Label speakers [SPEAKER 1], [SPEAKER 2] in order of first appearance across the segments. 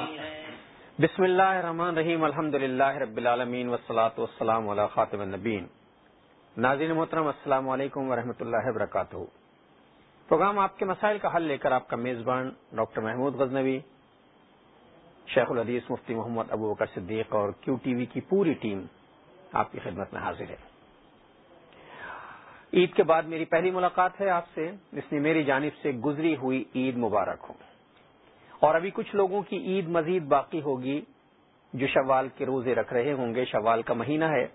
[SPEAKER 1] بسم اللہ الرحمن رحیم الحمد للہ رب العالمین وسلاۃ والسلام علی خاطم النبین ناظرین محترم، السلام علیکم ورحمۃ اللہ وبرکاتہ. پروگرام آپ کے مسائل کا حل لے کر آپ کا میزبان ڈاکٹر محمود غزنوی، شیخ الحدیث مفتی محمد ابو بکر صدیق اور کیو ٹی وی کی پوری ٹیم آپ کی خدمت میں حاضر ہے۔ عید کے بعد میری پہلی ملاقات ہے آپ سے، اس لیے میری جانب سے گزری ہوئی عید مبارک ہو۔ اور ابھی کچھ لوگوں کی عید مزید باقی ہوگی جو شوال کے روزے رکھ رہے ہوں گے، شوال کا مہینہ ہے۔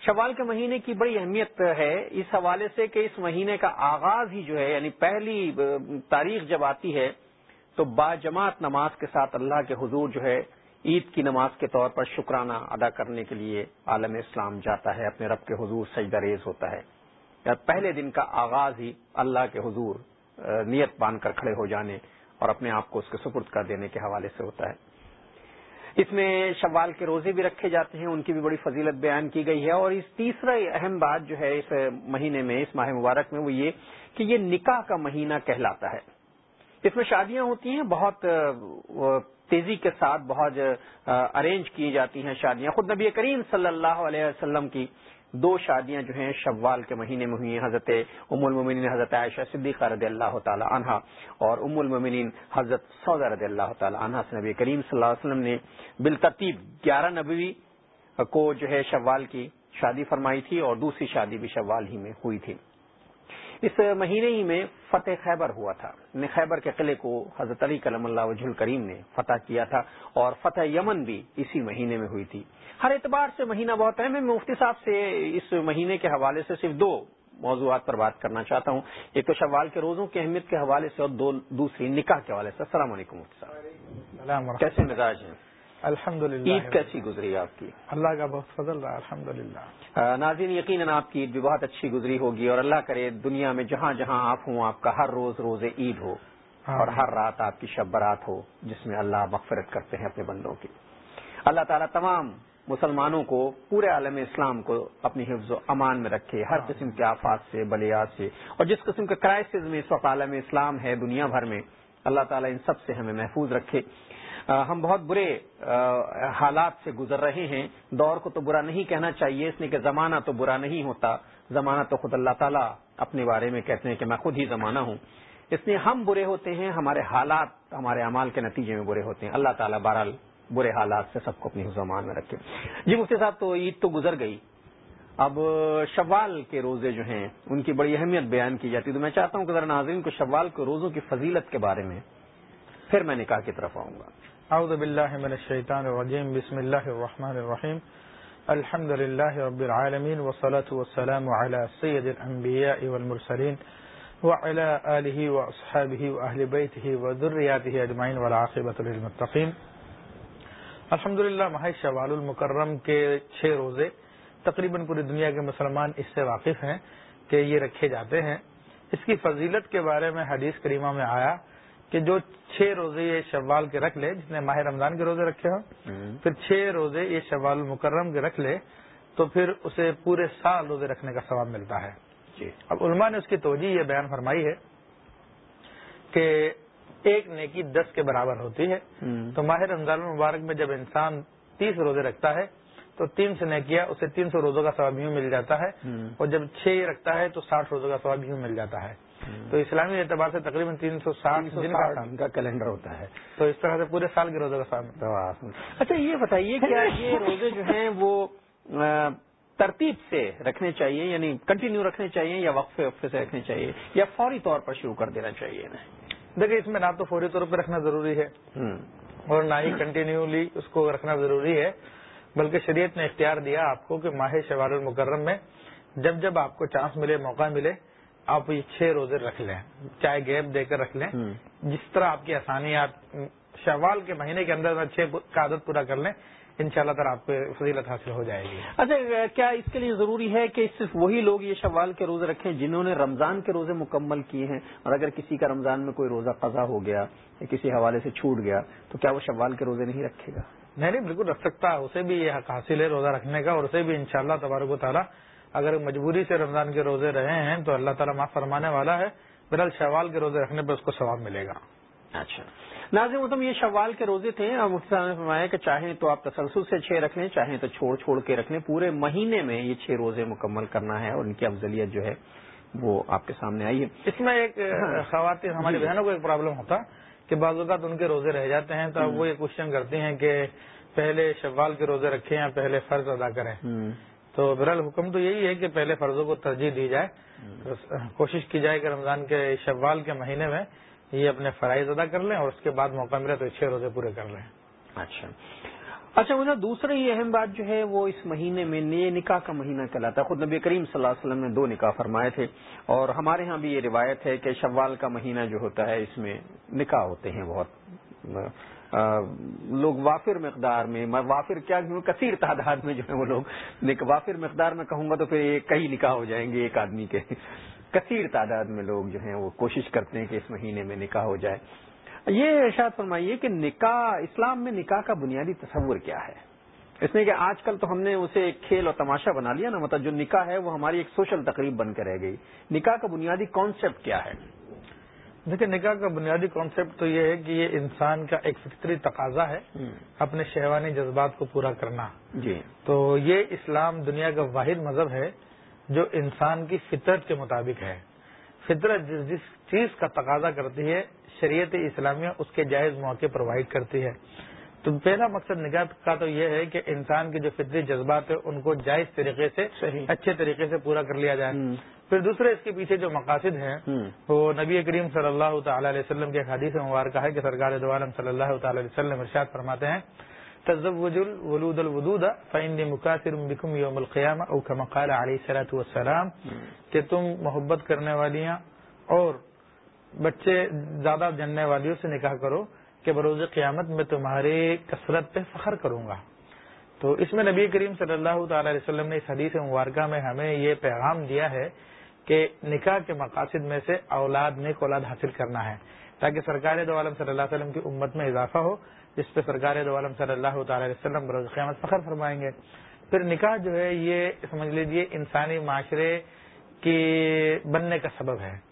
[SPEAKER 1] شوال کے مہینے کی بڑی اہمیت ہے اس حوالے سے کہ اس مہینے کا آغاز ہی جو ہے یعنی پہلی تاریخ جب آتی ہے تو با جماعت نماز کے ساتھ اللہ کے حضور جو ہے عید کی نماز کے طور پر شکرانہ ادا کرنے کے لیے عالم اسلام جاتا ہے، اپنے رب کے حضور سجدہ ریز ہوتا ہے۔ یا پہلے دن کا آغاز ہی اللہ کے حضور نیت باندھ کر کھڑے ہو جانے۔ اور اپنے آپ کو اس کے سپرد کر دینے کے حوالے سے ہوتا ہے۔ اس میں شوال کے روزے بھی رکھے جاتے ہیں، ان کی بھی بڑی فضیلت بیان کی گئی ہے۔ اور اس تیسرا اہم بات جو ہے اس مہینے میں، اس ماہ مبارک میں، وہ یہ کہ یہ نکاح کا مہینہ کہلاتا ہے۔ اس میں شادیاں ہوتی ہیں، بہت تیزی کے ساتھ بہت ارینج کی جاتی ہیں شادیاں۔ خود نبی کریم صلی اللہ علیہ وسلم کی دو شادیاں جو ہیں شوال کے مہینے میں ہوئی ہیں، حضرت ام المومنین، حضرت عائشہ صدیقہ رضی اللہ تعالی عنہا اور ام المومنین، حضرت سودا رضی اللہ تعالی عنہا سے نبی کریم صلی اللہ علیہ وسلم نے بالترتیب گیارہ نبوی کو جو ہے شوال کی شادی فرمائی تھی اور دوسری شادی بھی شوال ہی میں ہوئی تھی۔ اس مہینے ہی میں فتح خیبر ہوا تھا۔ خیبر کے قلعے کو حضرت علی کلم اللہ وجہ الکریم نے فتح کیا تھا اور فتح یمن بھی اسی مہینے میں ہوئی تھی۔ ہر اعتبار سے مہینہ بہت اہم ہے۔ میں مفتی صاحب سے اس مہینے کے حوالے سے صرف دو موضوعات پر بات کرنا چاہتا ہوں۔ ایک تو شوال کے روزوں کی اہمیت کے حوالے سے اور دو دوسری نکاح کے حوالے سے۔ السلام علیکم مفتی صاحب۔ کیسے مزاج ہیں؟
[SPEAKER 2] الحمد للہ
[SPEAKER 1] عید کیسی گزری آپ کی
[SPEAKER 2] اللہ کا بہت فضل رہا الحمد للہ
[SPEAKER 1] ناظرین یقیناً آپ کی عید بھی بہت اچھی گزری ہوگی اور اللہ کرے دنیا میں جہاں جہاں آپ ہوں آپ کا ہر روز روز عید ہو۔ اور ہر رات آپ کی شب برات ہو جس میں اللہ مغفرت کرتے ہیں اپنے بندوں کی اللہ تعالیٰ تمام مسلمانوں کو پورے عالم اسلام کو اپنی حفظ و امان میں رکھے ہر۔ قسم کے آفات سے بلیات سے اور جس قسم کے کرائسز میں اس وقت عالم اسلام ہے دنیا بھر میں اللہ تعالیٰ ان سب سے ہمیں محفوظ رکھے ہم بہت برے حالات سے گزر رہے ہیں۔ دور کو تو برا نہیں کہنا چاہیے، اس لیے کہ زمانہ تو برا نہیں ہوتا۔ زمانہ تو خود اللہ تعالیٰ اپنے بارے میں کہتے ہیں کہ میں خود ہی زمانہ ہوں۔ اس لیے ہم برے ہوتے ہیں، ہمارے حالات، ہمارے امال کے نتیجے میں برے ہوتے ہیں۔ اللہ تعالیٰ بہرحال برے حالات سے سب کو اپنی زمان میں رکھے۔ جی مفتی صاحب، تو عید تو گزر گئی۔ اب شوال کے روزے جو ہیں، ان کی بڑی اہمیت بیان کی جاتی ہے۔ تو میں چاہتا ہوں کہ ذرا ناظرین کو شوال کے روزوں کی فضیلت کے بارے میں پھر میں نکاح کی طرف آؤں گا۔
[SPEAKER 2] اعوذ باللہ من الشیطان الرجیم، بسم اللہ الرحمن الرحیم۔ الحمد للہ رب العالمین، والصلاة والسلام على سید الانبیاء والمرسلین وعلى آلہ واصحابہ واہل بیتہ وذریاتہ اجمعین والعاقبۃ للمتقین۔ الحمد للہ ماہ شوال المکرم کے چھ روزے تقریباً پوری دنیا کے مسلمان اس سے واقف ہیں کہ یہ رکھے جاتے ہیں۔ اس کی فضیلت کے بارے میں حدیث کریمہ میں آیا کہ جو چھ روزے یہ شوال کے رکھ لے جس نے ماہ رمضان کے روزے رکھے ہوں پھر چھ روزے یہ شوال المکرم کے رکھ لے تو پھر اسے پورے سال روزے رکھنے کا ثواب ملتا ہے۔
[SPEAKER 1] جی۔
[SPEAKER 2] اب علماء نے اس کی توجہ یہ بیان فرمائی ہے کہ ایک نیکی دس کے برابر ہوتی ہے۔ تو ماہ رمضان المبارک میں جب انسان تیس روزے رکھتا ہے تو تین سے نیکیا اسے تین سو روزوں کا ثواب یوں مل جاتا ہے۔ اور جب چھ رکھتا ہے تو ساٹھ روزوں کا ثواب یوں مل جاتا ہے۔ تو اسلامی اعتبار سے تقریباً تین سو ساٹھ
[SPEAKER 1] دن کا کیلنڈر ہوتا ہے۔
[SPEAKER 2] تو اس طرح سے پورے سال کے روزوں کا ثواب
[SPEAKER 1] اچھا یہ بتائیے کہ یہ روزے جو ہیں وہ ترتیب سے رکھنے چاہیے؟ یعنی کنٹینیو رکھنے چاہیے یا وقفے وقفے سے رکھنے چاہیے؟ یا فوری طور پر شروع کر دینا چاہیے
[SPEAKER 2] دیکھیے اس میں نہ تو فوری طور پہ رکھنا ضروری ہے۔ اور نہ ہی کنٹینیولی اس کو رکھنا ضروری ہے۔ بلکہ شریعت نے اختیار دیا آپ کو کہ ماہ شوال المکرم میں جب جب آپ کو چانس ملے موقع ملے آپ یہ چھ روزے رکھ لیں چاہے گیپ دے کر رکھ لیں۔ جس طرح آپ کی آسانی آپ شوال کے مہینے کے اندر چھ کا عادت پورا کر لیں ان شاء اللہ تعالیٰ آپ کو فضیلت حاصل ہو جائے گی۔
[SPEAKER 1] اچھا کیا اس کے لیے ضروری ہے کہ صرف وہی لوگ یہ شوال کے روزے رکھیں جنہوں نے رمضان کے روزے مکمل کیے ہیں؟ اور اگر کسی کا رمضان میں کوئی روزہ قضا ہو گیا یا کسی حوالے سے چھوٹ گیا تو کیا وہ شوال کے روزے نہیں رکھے گا؟
[SPEAKER 2] نہیں نہیں بالکل رکھ سکتا ہے اسے بھی یہ حق حاصل ہے روزہ رکھنے کا اور اسے بھی انشاءاللہ شاء تبارک و تعالیٰ اگر مجبوری سے رمضان کے روزے رہے ہیں تو اللہ تعالیٰ معاف فرمانے والا ہے بہرحال شوال کے روزے رکھنے پہ اس کو ثواب ملے گا۔
[SPEAKER 1] اچھا۔ ناظرین محتم یہ شوال کے روزے تھے۔ اور مفتی صاحب نے فرمایا کہ چاہیں تو آپ تسلسل سے چھ رکھ لیں چاہیں تو چھوڑ چھوڑ کے رکھ لیں پورے مہینے میں یہ چھ روزے مکمل کرنا ہے اور ان کی افضلیت جو ہے وہ آپ کے سامنے آئی ہے۔
[SPEAKER 2] اس میں ایک خواتین ہماری بہنوں کو ایک پرابلم ہوتا کہ بعض اوقات ان کے روزے رہ جاتے ہیں تو وہ یہ کوشچن کرتی ہیں کہ پہلے شوال کے روزے رکھیں یا پہلے فرض ادا کریں۔ تو برال حکم تو یہی ہے کہ پہلے فرضوں کو ترجیح دی جائے۔ کوشش کی جائے کہ رمضان کے شوال کے مہینے میں یہ اپنے فرائض ادا کر لیں اور اس کے بعد موقع ملے تو چھ روزے پورے کر لیں۔
[SPEAKER 1] اچھا۔ اچھا مجھے دوسری اہم بات جو ہے وہ اس مہینے میں یہ نکاح کا مہینہ کہلاتا ہے۔ خود نبی کریم صلی اللہ علیہ وسلم نے دو نکاح فرمائے تھے اور ہمارے ہاں بھی یہ روایت ہے کہ شوال کا مہینہ جو ہوتا ہے اس میں نکاح ہوتے ہیں بہت۔ لوگ وافر مقدار میں وافر کیا کثیر تعداد میں جو ہے وہ لوگ وافر مقدار میں کہوں گا تو پھر کئی نکاح ہو جائیں گے ایک آدمی کے۔ کثیر تعداد میں لوگ جو ہیں وہ کوشش کرتے ہیں کہ اس مہینے میں نکاح ہو جائے۔ یہ ارشاد فرمائیے کہ نکاح، اسلام میں نکاح کا بنیادی تصور کیا ہے؟ اس میں کہ آج کل تو ہم نے اسے ایک کھیل اور تماشا بنا لیا نا مطلب جو نکاح ہے وہ ہماری ایک سوشل تقریب بن کے رہ گئی۔ نکاح کا بنیادی کانسیپٹ کیا ہے؟
[SPEAKER 2] دیکھیں نکاح کا بنیادی کانسیپٹ تو یہ ہے کہ یہ انسان کا ایک فطری تقاضا ہے اپنے شہوانی جذبات کو پورا کرنا۔
[SPEAKER 1] جی۔
[SPEAKER 2] تو یہ اسلام دنیا کا واحد مذہب ہے جو انسان کی فطرت کے مطابق ہے۔ فطرت جس جس چیز کا تقاضا کرتی ہے شریعت اسلامیہ اس کے جائز موقع پرووائڈ کرتی ہے۔ تو پہلا مقصد نگاہ کا تو یہ ہے کہ انسان کے جو فطری جذبات ہیں ان کو جائز طریقے سے صحیح۔ اچھے طریقے سے پورا کر لیا جائے۔ پھر دوسرے اس کے پیچھے جو مقاصد ہیں وہ نبی کریم صلی اللہ تعالی علیہ وسلم کے حدیث مبارکہ ہے کہ سرکار دعالم صلی اللہ تعالی علیہ وسلم ارشاد فرماتے ہیں تزوج الولود الودود فإني مكاثر بكم يوم القيامة او كما قال عليه الصلاه والسلام کہ تم محبت کرنے والیاں اور بچے زیادہ جننے والیوں سے نکاح کرو کہ بروز قیامت میں تمہاری کثرت پہ فخر کروں گا۔ تو اس میں نبی کریم صلی اللہ تعالی علیہ وسلم نے اس حدیث مبارکہ میں ہمیں یہ پیغام دیا ہے کہ نکاح کے مقاصد میں سے اولاد، نیک اولاد حاصل کرنا ہے، تاکہ سرکار دو عالم صلی اللہ علیہ وسلم کی امت میں اضافہ ہو، جس پہ سرکار دو عالم صلی اللہ تعالی علیہ وسلم بروز قیامت فخر فرمائیں گے۔ پھر نکاح جو ہے، یہ سمجھ لیجیے انسانی معاشرے کی بننے کا سبب ہے۔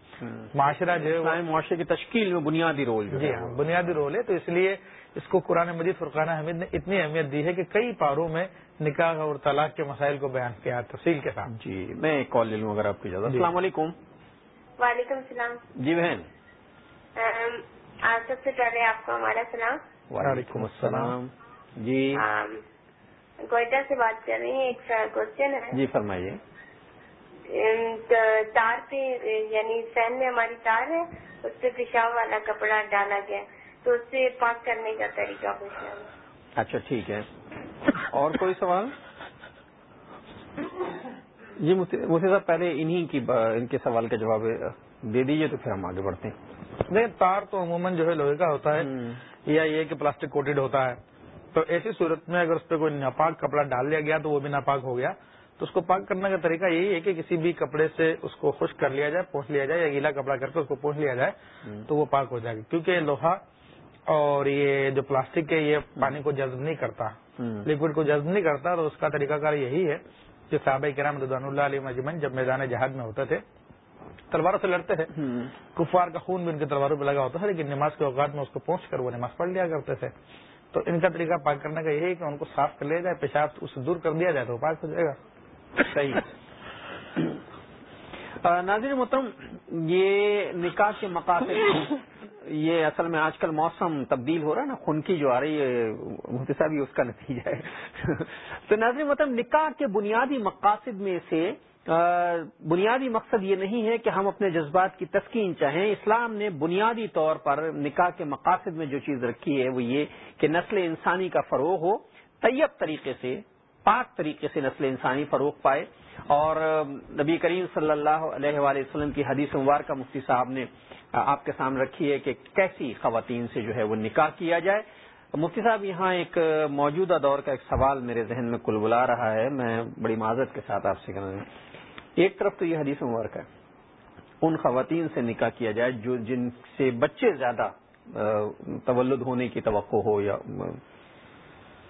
[SPEAKER 2] معاشرہ جو ہے
[SPEAKER 1] معاشرے کی تشکیل میں بنیادی رول
[SPEAKER 2] جی ہاں بنیادی رول ہے تو اس لیے اس کو قرآن مجید فرقان حمید نے اتنی اہمیت دی ہے کہ کئی پاروں میں نکاح اور طلاق کے مسائل کو بیان کیا تفصیل کے ساتھ۔
[SPEAKER 1] جی میں ایک کال لے لوں اگر آپ کی اجازت۔ السلام علیکم۔
[SPEAKER 3] وعلیکم السلام۔
[SPEAKER 1] جی بہن۔
[SPEAKER 3] آج سب سے پہلے آپ کو ہمارا سلام۔
[SPEAKER 1] وعلیکم السلام۔ جی۔
[SPEAKER 3] گوئٹا سے بات کر رہی ہیں ایک کوشچن ہے۔
[SPEAKER 1] جی فرمائیے۔
[SPEAKER 3] تار پہ یعنی فین میں ہماری تار ہے اس پہ پیشاب والا کپڑا ڈالا گیا تو اس سے پاک کرنے کا طریقہ پوچھنا
[SPEAKER 1] اچھا ٹھیک ہے۔ اور کوئی سوال؟ جی مفتی صاحب پہلے انہی کی ان کے سوال کا جواب دے دیجیے تو پھر ہم آگے بڑھتے ہیں۔
[SPEAKER 2] نہیں تار تو عموماً جو ہے لوہے کا ہوتا ہے یا یہ کہ پلاسٹک کوٹڈ ہوتا ہے۔ تو ایسی صورت میں اگر اس پہ کوئی ناپاک کپڑا ڈال لیا گیا تو وہ بھی ناپاک ہو گیا۔ تو اس کو پاک کرنے کا طریقہ یہی ہے کہ کسی بھی کپڑے سے اس کو خشک کر لیا جائے پہنچ لیا جائے یا گیلا کپڑا کر کے اس کو پہنچ لیا جائے تو وہ پاک ہو جائے گا۔ کیونکہ لوہا اور یہ جو پلاسٹک ہے یہ پانی کو جذب نہیں کرتا لکوڈ کو جذب نہیں کرتا تو اس کا طریقہ کار یہی ہے کہ صحابہ کرام رضوان اللہ علیہ مجمن جب میدان جہاد میں ہوتے تھے تلواروں سے لڑتے تھے۔ کفار کا خون بھی ان کے تلواروں پہ لگا ہوتا ہے لیکن نماز کے اوقات میں اس کو پہنچ کر وہ نماز پڑھ لیا کرتے تھے۔ تو ان کا طریقہ پاک کرنے کا یہی ہے کہ ان کو صاف کر لیا جائے پیشاب اسے دور کر دیا جائے تو پاک ہو جائے گا۔
[SPEAKER 1] صحیح ناظر محترم، یہ نکاح کے مقاصد یہ اصل میں آج کل موسم تبدیل ہو رہا ہے نا، خنکی جو آ رہی ہے، مفتی صاحب اس کا نتیجہ ہے۔ تو ناظر محترم، نکاح کے بنیادی مقاصد میں سے بنیادی مقصد یہ نہیں ہے کہ ہم اپنے جذبات کی تسکین چاہیں۔ اسلام نے بنیادی طور پر نکاح کے مقاصد میں جو چیز رکھی ہے، وہ یہ کہ نسل انسانی کا فروغ ہو، طیب طریقے سے پاک طریقے سے نسل انسانی فروغ پائے اور نبی کریم صلی اللہ علیہ وآلہ وسلم کی حدیث مبارکہ مفتی صاحب نے آپ کے سامنے رکھی ہے کہ کیسی خواتین سے جو ہے وہ نکاح کیا جائے۔ مفتی صاحب، یہاں ایک موجودہ دور کا ایک سوال میرے ذہن میں کل بلا رہا ہے، میں بڑی معذرت کے ساتھ آپ سے کہنا ایک طرف تو یہ حدیث مبارک ہے، ان خواتین سے نکاح کیا جائے جو جن سے بچے زیادہ تولد ہونے کی توقع ہو یا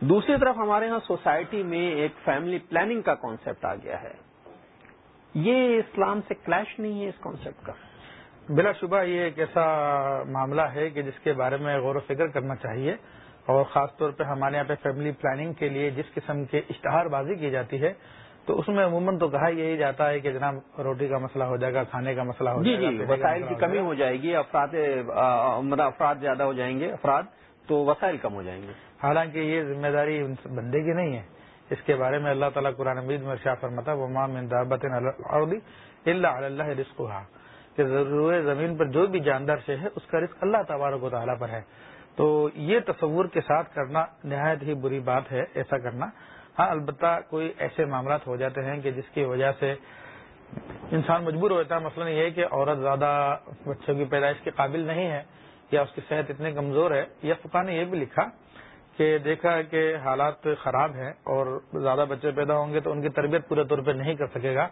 [SPEAKER 1] دوسری طرف ہمارے ہاں سوسائٹی میں ایک فیملی پلاننگ کا کانسیپٹ آ گیا ہے۔ یہ اسلام سے کلیش نہیں ہے اس کانسیپٹ کا۔
[SPEAKER 2] بلا شبہ یہ ایک ایسا معاملہ ہے کہ جس کے بارے میں غور و فکر کرنا چاہیے اور خاص طور پہ ہمارے یہاں پہ فیملی پلاننگ کے لیے جس قسم کے اشتہار بازی کی جاتی ہے تو اس میں عموماً تو کہا یہی جاتا ہے کہ جناب روٹی کا مسئلہ ہو جائے گا کھانے کا مسئلہ ہو
[SPEAKER 1] جی
[SPEAKER 2] جائے
[SPEAKER 1] جی
[SPEAKER 2] گا
[SPEAKER 1] وسائل کی کمی ہو جائے گی افراد مطلب افراد زیادہ ہو جائیں گے افراد تو وسائل کم ہو جائیں گے۔
[SPEAKER 2] حالانکہ یہ ذمہ داری ان بندے کی نہیں ہے۔ اس کے بارے میں اللہ تعالیٰ قرآن مید میں شاہ فرماتا وہ مام دعبت اللہ اللہ رسق کہ ضرور زمین پر جو بھی جاندار سے ہے، اس کا رزق اللہ تبارک و تعالیٰ پر ہے۔ تو یہ تصور کے ساتھ کرنا نہایت ہی بری بات ہے، ایسا کرنا۔ ہاں البتہ کوئی ایسے معاملات ہو جاتے ہیں کہ جس کی وجہ سے انسان مجبور ہوتا ہے۔ مثلاً یہ کہ عورت زیادہ بچوں کی پیدائش کے قابل نہیں ہے، یا اس کی صحت اتنی کمزور ہے۔ یا فقہ نے یہ بھی لکھا کہ دیکھا کہ حالات خراب ہیں اور زیادہ بچے پیدا ہوں گے تو ان کی تربیت پورے طور پہ نہیں کر سکے گا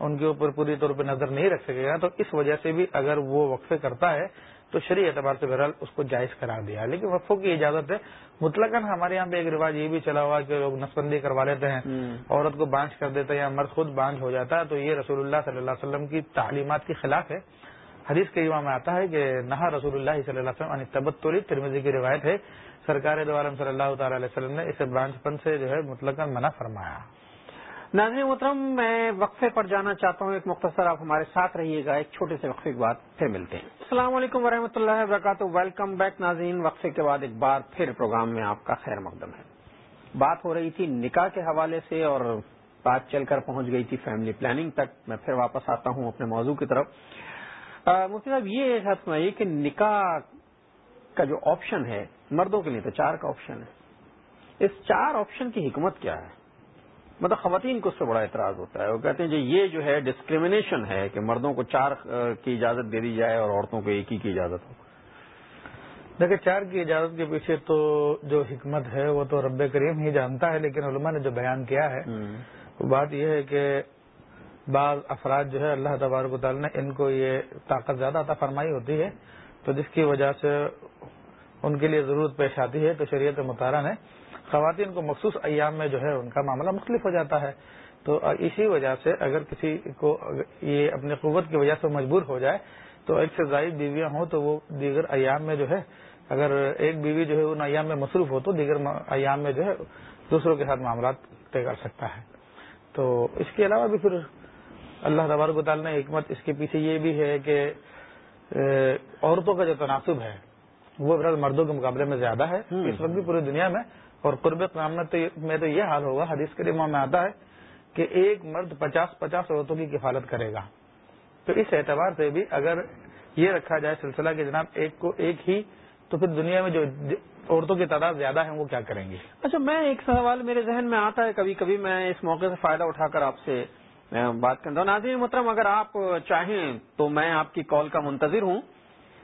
[SPEAKER 2] ان کے اوپر پوری طور پہ نظر نہیں رکھ سکے گا۔ تو اس وجہ سے بھی اگر وہ وقفے کرتا ہے تو شریع اعتبار سے بہرحال اس کو جائز قرار دیا۔ لیکن وقفوں کی اجازت ہے۔ مطلق ہمارے یہاں پہ ایک رواج یہ بھی چلا ہوا کہ لوگ نسبندی کروا لیتے ہیں۔ عورت کو بانچ کر دیتے ہیں یا مرد خود بانچ ہو جاتا ہے تو یہ رسول اللہ صلی اللہ علیہ وسلم کی تعلیمات کے خلاف ہے۔ حدیث کے یوا میں آتا ہے کہ نہا رسول اللہ صلی اللہ علیہ وسلم تبتولی ترمیزی کی روایت ہے سرکار دوارم صلی اللہ تعالی علیہ وسلم نے اسے برانچ پن سے جو ہے مطلق منع فرمایا۔
[SPEAKER 1] ناظرین محترم، میں وقفے پر جانا چاہتا ہوں۔ ایک مختصر آپ ہمارے ساتھ رہیے گا، ایک چھوٹے سے وقفے کے بعد پھر ملتے ہیں۔ السلام علیکم ورحمۃ اللہ وبرکاتہ۔ ویلکم بیک ناظرین۔ وقفے کے بعد ایک بار پھر پروگرام میں آپ کا خیر مقدم ہے۔ بات ہو رہی تھی نکاح کے حوالے سے اور بات چل کر پہنچ گئی تھی فیملی پلاننگ تک۔ میں پھر واپس آتا ہوں اپنے موضوع کی طرف۔ مفتی صاحب یہ حد سنائیے کہ نکاح کا جو آپشن ہے مردوں کے لیے تو چار کا آپشن ہے۔ اس چار آپشن کی حکمت کیا ہے؟ مطلب خواتین کو اس سے بڑا اعتراض ہوتا ہے۔ وہ کہتے ہیں جی یہ جو ہے ڈسکریمنیشن ہے کہ مردوں کو چار کی اجازت دے دی جائے اور عورتوں کو ایک ہی کی اجازت ہو۔
[SPEAKER 2] دیکھیں چار کی اجازت کے پیچھے تو جو حکمت ہے وہ تو رب کریم ہی جانتا ہے لیکن علماء نے جو بیان کیا ہے وہ بات یہ ہے کہ بعض افراد جو ہے اللہ تبارک تعالیٰ نے ان کو یہ طاقت زیادہ عطا فرمائی ہوتی ہے تو جس کی وجہ سے ان کے لیے ضرورت پیش آتی ہے تو شریعت مطالعہ نے خواتین کو مخصوص ایام میں جو ہے ان کا معاملہ مختلف ہو جاتا ہے۔ تو اسی وجہ سے اگر کسی کو یہ اپنی قوت کی وجہ سے مجبور ہو جائے تو ایک سے زائد بیویاں ہوں تو وہ دیگر ایام میں جو ہے اگر ایک بیوی جو ہے ان ایام میں مصروف ہو تو دیگر ایام میں جو ہے دوسروں کے ساتھ معاملات طے کر سکتا ہے۔ تو اس کے علاوہ بھی پھر اللہ تبارک و تعالیٰ نے حکمت اس کے پیچھے یہ بھی ہے کہ عورتوں کا جو تناسب ہے وہ مردوں کے مقابلے میں زیادہ ہے۔ اس وقت بھی پوری دنیا میں اور قرب قیامت میں تو یہ حال ہوگا حدیث کے میں آتا ہے کہ ایک مرد پچاس پچاس عورتوں کی کفالت کرے گا۔ تو اس اعتبار سے بھی اگر یہ رکھا جائے سلسلہ کہ جناب ایک کو ایک ہی تو پھر دنیا میں جو عورتوں کی تعداد زیادہ ہے وہ کیا کریں گے؟
[SPEAKER 1] اچھا میں ایک سوال میرے ذہن میں آتا ہے کبھی کبھی میں اس موقع سے فائدہ اٹھا کر آپ سے بات کرتا ہوں۔ ناظرین محترم اگر آپ چاہیں تو میں آپ کی کال کا منتظر ہوں۔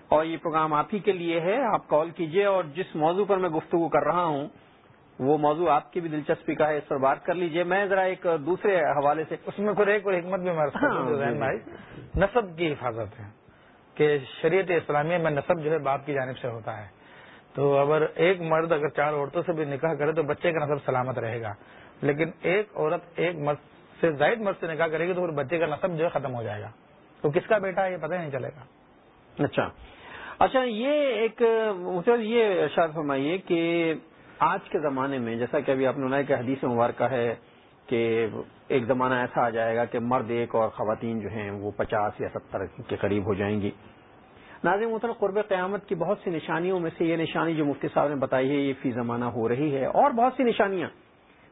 [SPEAKER 1] اور یہ پروگرام آپ ہی کے لیے ہے آپ کال کیجیے اور جس موضوع پر میں گفتگو کر رہا ہوں وہ موضوع آپ کی بھی دلچسپی کا ہے اس پر بات کر لیجیے۔ میں ذرا ایک دوسرے حوالے سے
[SPEAKER 2] اس میں پھر ایک اور حکمت بھی ہمارے ہاں، جی، جی۔ آئی نصب کی حفاظت ہے کہ شریعت اسلامیہ میں نصب جو ہے باپ کی جانب سے ہوتا ہے۔ تو اگر ایک مرد اگر چار عورتوں سے بھی نکاح کرے تو بچے کا نصب سلامت رہے گا۔ لیکن ایک عورت ایک مرد سے زائد مرد سے نکاح کرے گی تو پھر بچے کا نصب جو ہے ختم ہو جائے گا۔ تو کس کا بیٹا ہے یہ پتہ نہیں چلے گا۔
[SPEAKER 1] اچھا۔ اچھا یہ ایک مطلب یہ ارشاد فرمائیے کہ آج کے زمانے میں، جیسا کہ ابھی آپ نے کہ حدیث مبارکہ ہے کہ ایک زمانہ ایسا آ جائے گا کہ مرد ایک اور خواتین جو ہیں وہ پچاس یا ستر کے قریب ہو جائیں گی۔ ناظرین، محترم، قرب قیامت کی بہت سی نشانیوں میں سے یہ نشانی جو مفتی صاحب نے بتائی ہے، یہ فی زمانہ ہو رہی ہے اور بہت سی نشانیاں۔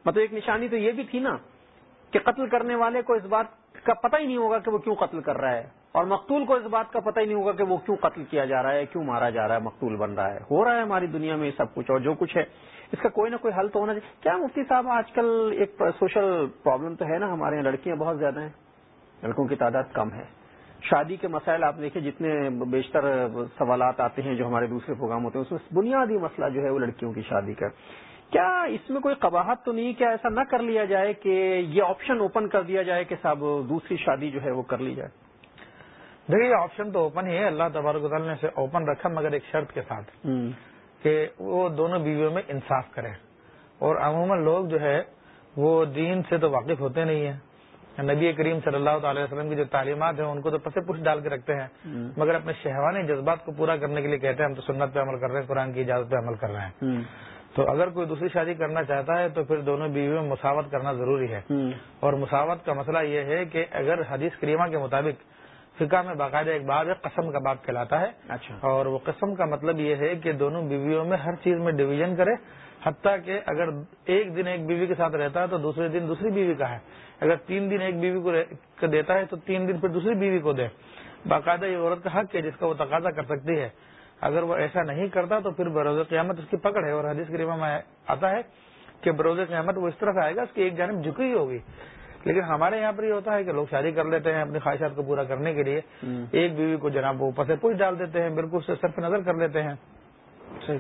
[SPEAKER 1] مطلب ایک نشانی تو یہ بھی تھی نا کہ قتل کرنے والے کو اس بات کا پتہ ہی نہیں ہوگا کہ وہ کیوں قتل کر رہا ہے۔ اور مقتول کو اس بات کا پتہ ہی نہیں ہوگا کہ وہ کیوں قتل کیا جا رہا ہے، کیوں مارا جا رہا ہے، مقتول بن رہا ہے۔ ہو رہا ہے ہماری دنیا میں سب کچھ اور جو کچھ ہے۔ اس کا کوئی نہ کوئی حل تو ہونا چاہیے۔ کیا مفتی صاحب آج کل ایک سوشل پرابلم تو ہے نا ہمارے یہاں؟ لڑکیاں بہت زیادہ ہیں۔ لڑکوں کی تعداد کم ہے۔ شادی کے مسائل آپ دیکھیں، جتنے بیشتر سوالات آتے ہیں جو ہمارے دوسرے پروگرام ہوتے ہیں، اس میں بنیادی مسئلہ جو ہے وہ لڑکیوں کی شادی کا۔ کیا اس میں کوئی قباحت تو نہیں کیا ایسا نہ کر لیا جائے کہ یہ آپشن اوپن کر دیا جائے کہ صاحب دوسری شادی جو ہے وہ کر لی جائے؟
[SPEAKER 2] دیکھیے آپشن تو اوپن ہی ہے اللہ تبارک تعالیٰ نے اسے اوپن رکھا مگر ایک شرط کے ساتھ کہ وہ دونوں بیویوں میں انصاف کرے۔ اور عموماً لوگ جو ہے وہ دین سے تو واقف ہوتے نہیں ہیں۔ نبی کریم صلی اللہ تعالی وسلم کی جو تعلیمات ہیں ان کو تو پسے پوچھ ڈال کے رکھتے ہیں۔ مگر اپنے شہوانی جذبات کو پورا کرنے کے لیے کہتے ہیں ہم تو سنت پہ عمل کر رہے ہیں قرآن کی اجازت پہ عمل کر رہے ہیں۔ تو اگر کوئی دوسری شادی کرنا چاہتا ہے تو پھر دونوں بیویوں میں مساوت کرنا ضروری ہے۔ اور مساوت کا مسئلہ یہ ہے کہ اگر حدیث کریمہ کے مطابق فقہ میں باقاعدہ ایک باب ہے قسم کا باب کہلاتا ہے۔
[SPEAKER 1] اچھا۔
[SPEAKER 2] اور وہ قسم کا مطلب یہ ہے کہ دونوں بیویوں میں ہر چیز میں ڈویژن کرے حتیٰ کہ اگر ایک دن ایک بیوی کے ساتھ رہتا ہے تو دوسرے دن دوسری بیوی کا ہے۔ اگر تین دن ایک بیوی کو دیتا ہے تو تین دن پھر دوسری بیوی کو دے۔ باقاعدہ یہ عورت کا حق ہے جس کا وہ تقاضا کر سکتی ہے۔ اگر وہ ایسا نہیں کرتا تو پھر بروز قیامت اس کی پکڑ ہے۔ اور حدیث کے میں آتا ہے کہ بروز قیامت وہ اس طرح سے آئے گا اس کی ایک جانب جھکی ہوگی۔ لیکن ہمارے یہاں پر یہ ہوتا ہے کہ لوگ شادی کر لیتے ہیں اپنی خواہشات کو پورا کرنے کے لیے ایک بیوی کو جناب وہ پسے پوچھ ڈال دیتے ہیں بالکل سے صرف نظر کر لیتے ہیں۔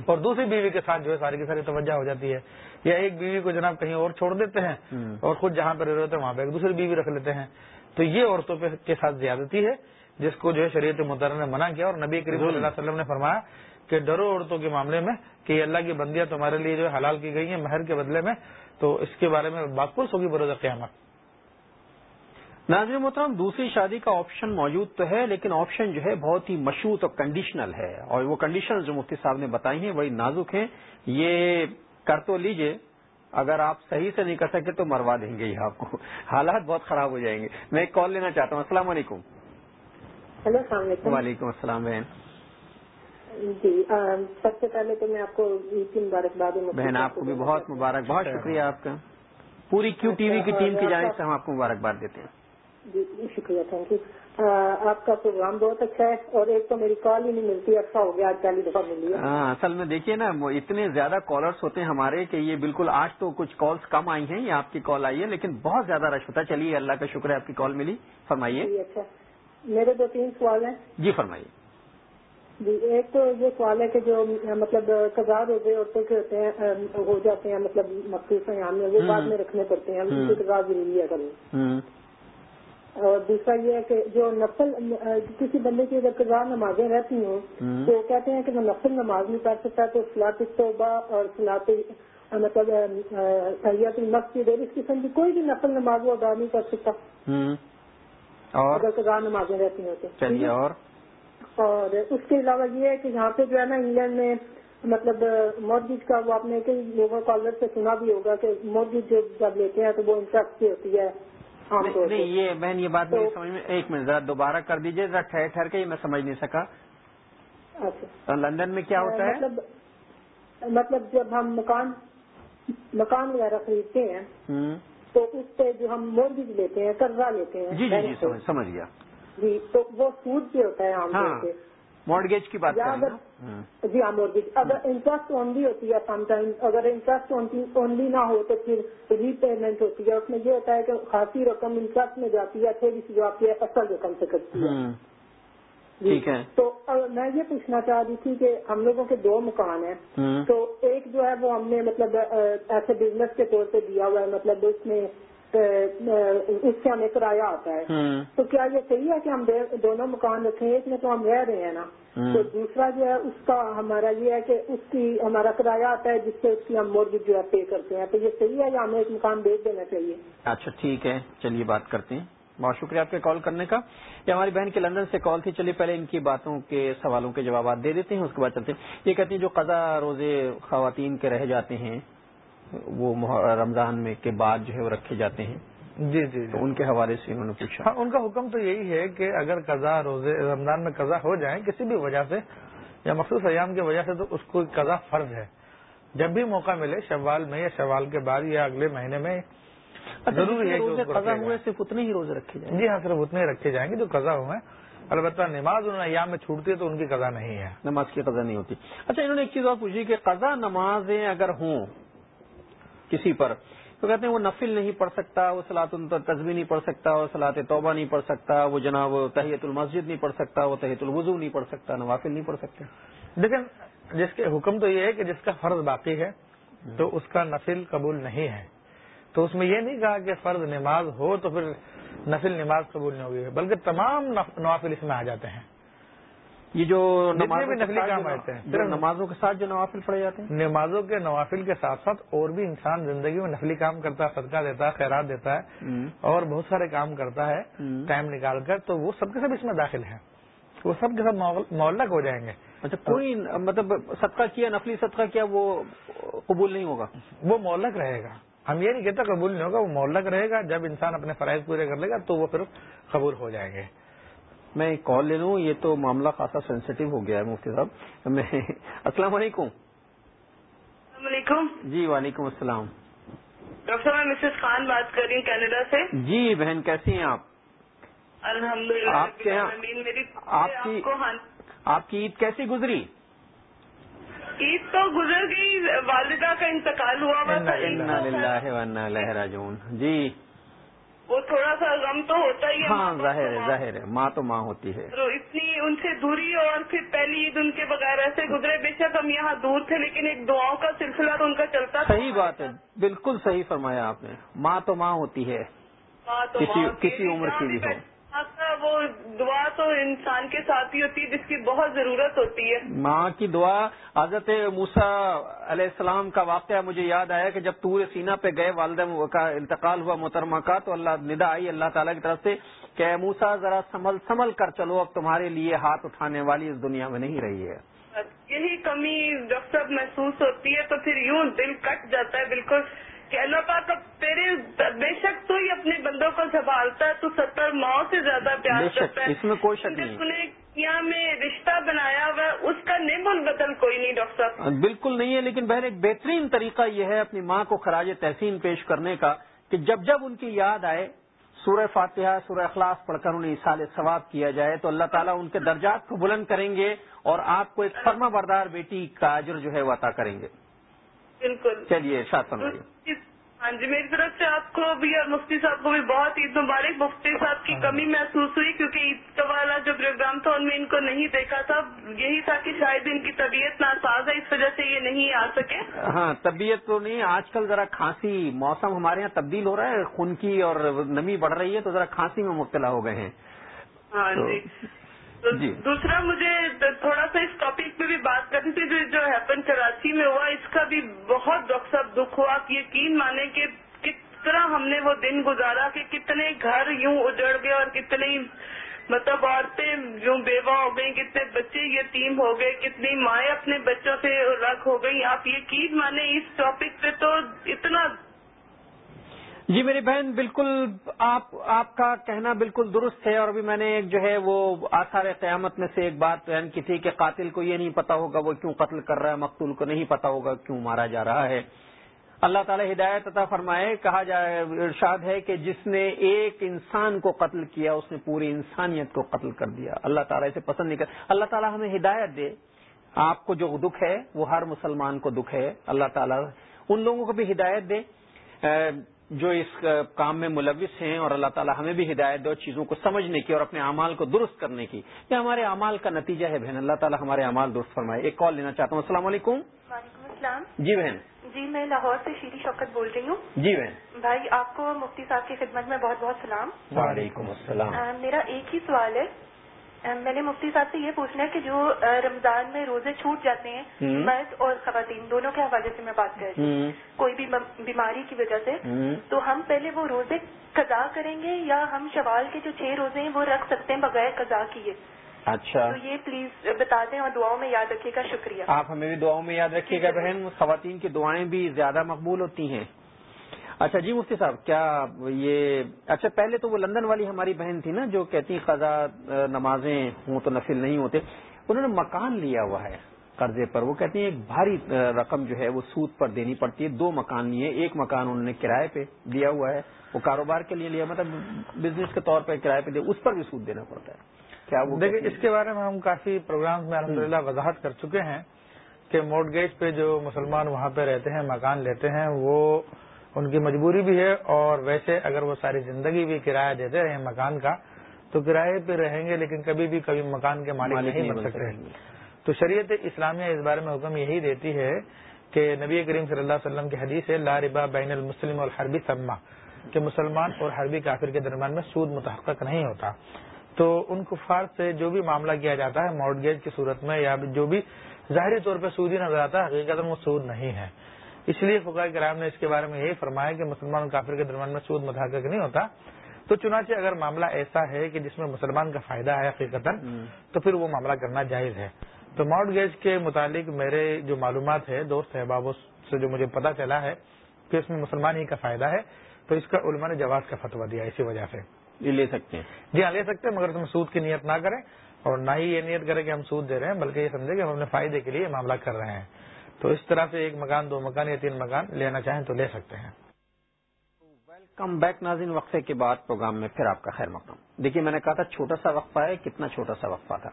[SPEAKER 2] اور دوسری بیوی کے ساتھ جو ہے ساری کی ساری توجہ ہو جاتی ہے۔ یا ایک بیوی کو جناب کہیں اور چھوڑ دیتے ہیں اور خود جہاں پہ رہ رہتے ہیں وہاں پہ ایک دوسری بیوی رکھ لیتے ہیں۔ تو یہ عورتوں کے ساتھ زیادتی ہے جس کو جو ہے شریعت مطالعہ نے منع کیا اور نبی کریم صلی اللہ علیہ وسلم نے فرمایا کہ ڈرو عورتوں کے معاملے میں کہ یہ اللہ کی بندیاں تمہارے لیے جو حلال کی گئی ہیں مہر کے بدلے میں تو اس کے بارے میں باکوس ہوگی بروز قیامت۔
[SPEAKER 1] ناظر محترم دوسری شادی کا آپشن موجود تو ہے لیکن آپشن جو ہے بہت ہی مشروط اور کنڈیشنل ہے۔ اور وہ کنڈیشن جو مفتی صاحب نے بتائی ہیں بڑی نازک ہیں۔ یہ کر تو لیجیے۔ اگر آپ صحیح سے نہیں کر سکتے تو مروا دیں گے یہ آپ کو۔ حالات بہت خراب ہو جائیں گے۔ میں ایک کال لینا چاہتا ہوں۔ السلام علیکم۔
[SPEAKER 3] ہلو السلام علیکم۔
[SPEAKER 1] وعلیکم السلام بہن۔
[SPEAKER 3] جی سب سے پہلے تو میں آپ کو عید کی مبارکباد
[SPEAKER 1] بہن آپ کو بھی بہت مبارک بہت شکریہ آپ کا۔ پوری کیو ٹی وی کی ٹیم کی جانب سے ہم آپ کو مبارکباد دیتے ہیں۔
[SPEAKER 3] جی شکریہ تھینک یو آپ کا پروگرام بہت اچھا ہے اور ایک تو میری کال ہی نہیں ملتی اچھا ہو گیا آج پہلی دفعہ ملی
[SPEAKER 1] ہاں اصل میں دیکھیے نا اتنے زیادہ کالرس ہوتے ہیں ہمارے کہ یہ بالکل آج تو کچھ کالس کم آئی ہیں یہ آپ کی کال آئی ہے لیکن بہت زیادہ رش ہوتا ہے۔ چلیے اللہ کا شکر ہے آپ کی کال ملی۔ فرمائیے۔
[SPEAKER 3] جی اچھا۔ میرے دو تین سوال ہیں۔
[SPEAKER 1] جی فرمائیے۔
[SPEAKER 3] جی ایک تو یہ سوال ہے کہ جو مطلب کزار ہو گئے عورتوں کے ہوتے ہیں ہو جاتے ہیں مطلب مخصوص میں وہ بعد میں رکھنے پڑتے ہیں ان کی ضروری ہے اور دوسرا یہ ہے کہ جو نفل کسی بندے کی اگر کزار نمازیں رہتی ہوں۔ تو کہتے ہیں کہ وہ نفل نماز نہیں پڑھ سکتا تو سلاط توبہ اور سلاط مطلب سیاحت مسجد اور اس قسم کی کوئی بھی نفل نماز وہ ادا نہیں کر سکتا۔ اگر کزار نمازیں رہتی ہیں تو۔
[SPEAKER 1] اور؟
[SPEAKER 3] اور اس کے علاوہ یہ ہے کہ یہاں پہ جو ہے نا انگلینڈ میں مطلب مورگیج کا وہ آپ نے کئی لوگوں کالر سے سنا بھی ہوگا کہ مورگیج جو جب لیتے ہیں تو وہ انٹرسٹ کی ہوتی ہے۔
[SPEAKER 1] نہیں یہ بہن یہ بات نہیں سمجھ میں ایک منٹ ذرا دوبارہ کر دیجیے ذرا ٹھہر ٹھہر کے میں سمجھ نہیں سکا۔
[SPEAKER 3] اچھا۔
[SPEAKER 1] لندن میں کیا ہوتا ہے؟
[SPEAKER 3] مطلب مطلب جب ہم مکان مکان وغیرہ خریدتے ہیں تو اس پہ جو ہم مورگیج لیتے ہیں قرضہ لیتے ہیں۔
[SPEAKER 1] جی جی جی سمجھ گیا۔
[SPEAKER 3] جی تو وہ سود بھی ہوتا ہے عام طور پہ۔
[SPEAKER 1] مارگیج کی بات
[SPEAKER 3] جی ہاں مورگیج اگر انٹرسٹ اونلی ہوتی ہے سم ٹائم اگر انٹرسٹ اونلی نہ ہو تو پھر ری پیمنٹ ہوتی ہے۔ اس میں یہ ہوتا ہے کہ خاصی رقم انٹرسٹ میں جاتی ہے تھوڑی سی جو آپ کی اصل رقم سے کرتی ہے۔
[SPEAKER 1] ٹھیک ہے۔
[SPEAKER 3] تو میں یہ پوچھنا چاہ رہی تھی کہ ہم لوگوں کے دو مکان ہیں۔ تو ایک جو ہے وہ ہم نے مطلب ایسے بزنس کے طور پہ دیا ہوا ہے۔ مطلب اس میں اس سے ہمیں کرایہ آتا ہے۔ تو کیا یہ صحیح ہے کہ ہم دونوں مکان رکھیں ایک میں تو ہم رہ رہے ہیں نا؟ تو دوسرا جو ہے اس کا ہمارا یہ ہے کہ اس کی ہمارا کرایہ آتا ہے جس سے اس کی ہم مورگیج جو ہے پے کرتے ہیں۔ تو یہ صحیح ہے یا ہمیں ایک مکان بیچ دینا چاہیے؟
[SPEAKER 1] اچھا ٹھیک ہے۔ چلیے بات کرتے ہیں۔ بہت شکریہ آپ کے کال کرنے کا۔ یہ ہماری بہن کے لندن سے کال تھی۔ چلیے پہلے ان کی باتوں کے سوالوں کے جوابات دے دیتے ہیں اس کے بعد چلتے ہیں۔ یہ کہتے ہیں جو قضا روزے خواتین کے رہ جاتے ہیں وہ رمضان میں کے بعد جو ہے وہ رکھے جاتے ہیں۔
[SPEAKER 2] جی جی
[SPEAKER 1] تو ان کے حوالے سے انہوں نے پوچھا۔
[SPEAKER 2] ہاں ان کا حکم تو یہی ہے کہ اگر قضا روزے رمضان میں قضا ہو جائیں کسی بھی وجہ سے یا مخصوص ایام کی وجہ سے تو اس کو قضا فرض ہے۔ جب بھی موقع ملے شوال میں یا شوال کے بعد یا اگلے مہینے میں
[SPEAKER 1] ضروری ہے کہ قضا ہوئے صرف اتنے ہی روزے رکھے جائیں۔
[SPEAKER 2] جی ہاں صرف اتنے ہی رکھے جائیں گے جو قضا ہوئے۔ البتہ نماز ان ایام میں چھوٹتی ہے تو ان کی قضا نہیں ہے۔
[SPEAKER 1] نماز کی قضا نہیں ہوتی۔ اچھا انہوں نے ایک چیز اور پوچھی کہ قضا نمازیں اگر ہوں کسی پر۔ تو کہتے ہیں وہ نفل نہیں پڑھ سکتا وہ سلاط تزبی نہیں پڑھ سکتا وہ سلاط توبہ نہیں پڑھ سکتا وہ جناب تحیت المسجد نہیں پڑھ سکتا وہ تحیت الوضو نہیں پڑھ سکتا نوافل نہیں پڑھ سکتے۔
[SPEAKER 2] لیکن جس کے حکم تو یہ ہے کہ جس کا فرض باقی ہے تو اس کا نفل قبول نہیں ہے۔ تو اس میں یہ نہیں کہا کہ فرض نماز ہو تو پھر نفل نماز قبول نہیں ہوگی بلکہ تمام نوافل اس میں آ جاتے ہیں۔
[SPEAKER 1] یہ جو
[SPEAKER 2] نفلی کام آتے ہیں
[SPEAKER 1] صرف نمازوں کے ساتھ جو نوافل پڑے جاتے ہیں؟
[SPEAKER 2] نمازوں کے نوافل کے ساتھ ساتھ اور بھی انسان زندگی میں نفلی کام کرتا ہے صدقہ دیتا ہے خیرات دیتا ہے اور بہت سارے کام کرتا ہے ٹائم نکال کر تو وہ سب کے سب اس میں داخل ہیں۔ وہ سب کے سب معلق ہو جائیں گے۔
[SPEAKER 1] اچھا کوئی مطلب صدقہ کیا نفلی صدقہ کیا وہ قبول نہیں ہوگا؟
[SPEAKER 2] وہ مولک رہے گا۔ ہم یہ نہیں کہتے قبول نہیں ہوگا وہ مولک رہے گا۔ جب انسان اپنے فرائض پورے کر لے گا تو وہ پھر قبول ہو جائیں گے۔
[SPEAKER 1] میں کال لے لوں یہ تو معاملہ خاصا سینسٹیو ہو گیا ہے مفتی صاحب۔ میں السلام علیکم۔
[SPEAKER 4] السلام علیکم۔
[SPEAKER 1] جی وعلیکم السلام۔
[SPEAKER 4] ڈاکٹر صاحب میں مسز خان بات کر رہی ہوں کینیڈا سے۔
[SPEAKER 1] جی بہن کیسی ہیں آپ؟
[SPEAKER 4] الحمد للہ
[SPEAKER 1] آپ کے آپ کی آپ کی عید کیسی گزری؟
[SPEAKER 4] عید تو گزر گئی والدہ کا انتقال
[SPEAKER 1] ہوا جی
[SPEAKER 4] وہ تھوڑا سا غم تو ہوتا ہی ہے
[SPEAKER 1] ہاں ظاہر ہے ظاہر ہے ماں تو ماں ہوتی ہے۔
[SPEAKER 4] تو اتنی ان سے دوری اور پھر پہلی عید ان کے بغیر ایسے گزرے بے شک ہم یہاں دور تھے لیکن ایک دعاؤں کا سلسلہ تو ان کا چلتا
[SPEAKER 1] صحیح بات ہے بالکل صحیح فرمایا آپ نے۔ ماں تو ماں ہوتی ہے کسی عمر کی بھی ہے۔
[SPEAKER 4] وہ دعا تو انسان کے ساتھ ہی ہوتی ہے جس کی بہت ضرورت ہوتی ہے۔
[SPEAKER 1] ماں کی دعا حضرت موسا علیہ السلام کا واقعہ مجھے یاد آیا کہ جب تور سینا پہ گئے والدہ کا انتقال ہوا محترمہ کا تو اللہ ندا آئی اللہ تعالیٰ کی طرف سے کہ موسا ذرا سنبھل سنبھل کر چلو اب تمہارے لیے ہاتھ اٹھانے والی اس دنیا میں نہیں رہی ہے۔
[SPEAKER 4] یہی کمی ڈاکٹر محسوس ہوتی ہے تو پھر یوں دل کٹ جاتا ہے بالکل کہ اللہ پاک تیرے بے شک تو ہی اپنے بندوں کو سنبھالتا ہے تو ستر ماؤں سے زیادہ پیار کرتا ہے۔
[SPEAKER 1] اس میں کوئی شک نہیں۔
[SPEAKER 4] یہاں میں رشتہ بنایا ہوا اس کا نیم البدل کوئی نہیں ڈاکٹر صاحب۔
[SPEAKER 1] بالکل نہیں ہے لیکن بہن ایک بہترین طریقہ یہ ہے اپنی ماں کو خراج تحسین پیش کرنے کا کہ جب جب ان کی یاد آئے سورہ فاتحہ سورہ اخلاص پڑھ کر انہیں اصال ثواب کیا جائے تو اللہ تعالیٰ ان کے درجات کو بلند کریں گے اور آپ کو ایک فرما بردار بیٹی کا اجر جو ہے وہ عطا کریں گے۔
[SPEAKER 4] بالکل۔
[SPEAKER 1] چلیے
[SPEAKER 4] ہاں جی میری طرف سے آپ کو بھی اور مفتی صاحب کو بھی بہت عید مبارک۔ مفتی صاحب کی کمی محسوس ہوئی کیونکہ عید کا والا جو پروگرام تھا ان میں ان کو نہیں دیکھا تھا۔ یہی تھا کہ شاید ان کی طبیعت ناساز ہے اس وجہ سے یہ نہیں آ سکے۔
[SPEAKER 1] ہاں طبیعت تو نہیں آج کل ذرا کھانسی موسم ہمارے یہاں تبدیل ہو رہا ہے خون کی اور نمی بڑھ رہی ہے تو ذرا کھانسی میں مبتلا ہو گئے ہیں۔
[SPEAKER 4] ہاں جی۔ جی۔ دوسرا مجھے تھوڑا سا اس ٹاپک پہ بھی بات کرنی تھی جو ہیپن کراچی میں ہوا اس کا بھی بہت صاحب دکھ ہوا۔ کہ یقین مانے کہ کس طرح ہم نے وہ دن گزارا کہ کتنے گھر یوں اجڑ گئے اور کتنے مطلب عورتیں یوں بیوہ ہو گئی کتنے بچے یتیم ہو گئے کتنی مائیں اپنے بچوں سے رکھ ہو گئی آپ یقین مانے اس ٹاپک پہ تو اتنا
[SPEAKER 1] جی میری بہن بالکل آپ آپ کا کہنا بالکل درست ہے، اور ابھی میں نے ایک جو ہے وہ آثار قیامت میں سے ایک بات بیان کی تھی کہ قاتل کو یہ نہیں پتا ہوگا وہ کیوں قتل کر رہا ہے، مقتول کو نہیں پتا ہوگا کیوں مارا جا رہا ہے۔ اللہ تعالی ہدایت عطا فرمائے، کہا جائے، ارشاد ہے کہ جس نے ایک انسان کو قتل کیا، اس نے پوری انسانیت کو قتل کر دیا۔ اللہ تعالیٰ اسے پسند نہیں کر، اللہ تعالیٰ ہمیں ہدایت دے۔ آپ کو جو دکھ ہے، وہ ہر مسلمان کو دکھ ہے۔ اللہ تعالیٰ ان لوگوں کو بھی ہدایت دے۔ جو اس کام میں ملوث ہیں اور اللہ تعالیٰ ہمیں بھی ہدایت دو چیزوں کو سمجھنے کی اور اپنے اعمال کو درست کرنے کی یہ ہمارے اعمال کا نتیجہ ہے بہن۔ اللہ تعالیٰ ہمارے اعمال درست فرمائے۔ ایک کال لینا چاہتا ہوں۔ السلام علیکم۔
[SPEAKER 5] وعلیکم السلام۔
[SPEAKER 1] جی بہن۔
[SPEAKER 5] جی میں لاہور سے شیری شوکت بول رہی ہوں۔
[SPEAKER 1] جی بہن۔
[SPEAKER 5] بھائی آپ کو مفتی صاحب کی خدمت میں بہت بہت سلام۔
[SPEAKER 1] وعلیکم السلام۔
[SPEAKER 5] میرا ایک ہی سوال ہے۔ میں نے مفتی صاحب سے یہ پوچھنا ہے کہ جو رمضان میں روزے چھوٹ جاتے ہیں مرد اور خواتین دونوں کے حوالے سے میں بات کر رہی ہوں۔ کوئی بھی بیماری کی وجہ سے۔ تو ہم پہلے وہ روزے قضا کریں گے یا ہم شوال کے جو چھ روزے ہیں وہ رکھ سکتے ہیں بغیر قضا کیے؟
[SPEAKER 1] اچھا۔
[SPEAKER 5] تو یہ پلیز بتا دیں اور دعاؤں میں یاد رکھیے گا شکریہ۔
[SPEAKER 1] آپ ہمیں بھی دعاؤں میں یاد رکھیے گا بہن۔ خواتین کی دعائیں بھی زیادہ مقبول ہوتی ہیں۔ اچھا جی مفتی صاحب کیا یہ اچھا پہلے تو وہ لندن والی ہماری بہن تھی نا جو کہتی خزا نمازیں ہوں تو نفل نہیں ہوتے انہوں نے مکان لیا ہوا ہے قرضے پر۔ وہ کہتی ہیں ایک بھاری رقم جو ہے وہ سود پر دینی پڑتی ہے دو مکان لیے ایک مکان انہوں نے کرائے پہ دیا ہوا ہے وہ کاروبار کے لیے لیا مطلب بزنس کے طور پہ کرائے پہ دیا اس پر بھی سود دینا پڑتا ہے۔
[SPEAKER 2] کیا وہ دیکھیں اس کے بارے میں ہم کافی پروگرام میں الحمد وضاحت کر چکے ہیں کہ موڈ گیج پہ جو مسلمان وہاں پہ رہتے ہیں مکان لیتے ہیں وہ ان کی مجبوری بھی ہے اور ویسے اگر وہ ساری زندگی بھی کرایہ دیتے رہے مکان کا تو کرائے پہ رہیں گے لیکن کبھی بھی کبھی مکان کے مالک نہیں بن سکتے۔ تو شریعت اسلامیہ اس بارے میں حکم یہی دیتی ہے کہ نبی کریم صلی اللہ علیہ وسلم کی حدیث ہے لاربا بین المسلم اور حربی سما کہ مسلمان اور حربی کافر کے درمیان میں سود متحقق نہیں ہوتا۔ تو ان کفار سے جو بھی معاملہ کیا جاتا ہے موڈ گیج کی صورت میں یا جو بھی ظاہری طور پہ سودی نظر آتا ہے حقیقت وہ سود نہیں ہے۔ اس لیے فقہ کرام نے اس کے بارے میں یہی فرمایا کہ مسلمان اور کافر کے درمیان میں سود متحقق نہیں ہوتا۔ تو چنانچہ اگر معاملہ ایسا ہے کہ جس میں مسلمان کا فائدہ ہے حقیقت تو پھر وہ معاملہ کرنا جائز ہے۔ تو ماؤنٹ گیج کے متعلق میرے جو معلومات ہے دوست احبابوں سے جو مجھے پتا چلا ہے کہ اس میں مسلمان ہی کا فائدہ ہے تو اس کا علماء نے جواز کا فتوا دیا اسی وجہ سے۔
[SPEAKER 1] یہ لے سکتے ہیں۔
[SPEAKER 2] جی ہاں لے سکتے ہیں مگر تم سود کی نیت نہ کریں اور نہ ہی یہ نیت کریں کہ ہم سود دے رہے ہیں بلکہ یہ سمجھے کہ ہم اپنے فائدے کے لیے معاملہ کر رہے ہیں۔ تو اس طرح سے ایک مکان دو مکان یا تین مکان لینا چاہیں تو لے سکتے ہیں۔
[SPEAKER 1] ویلکم بیک ناظرین وقفے کے بعد پروگرام میں پھر آپ کا خیر مقام دیکھیے میں نے کہا تھا چھوٹا سا وقفہ ہے کتنا چھوٹا سا وقفہ تھا۔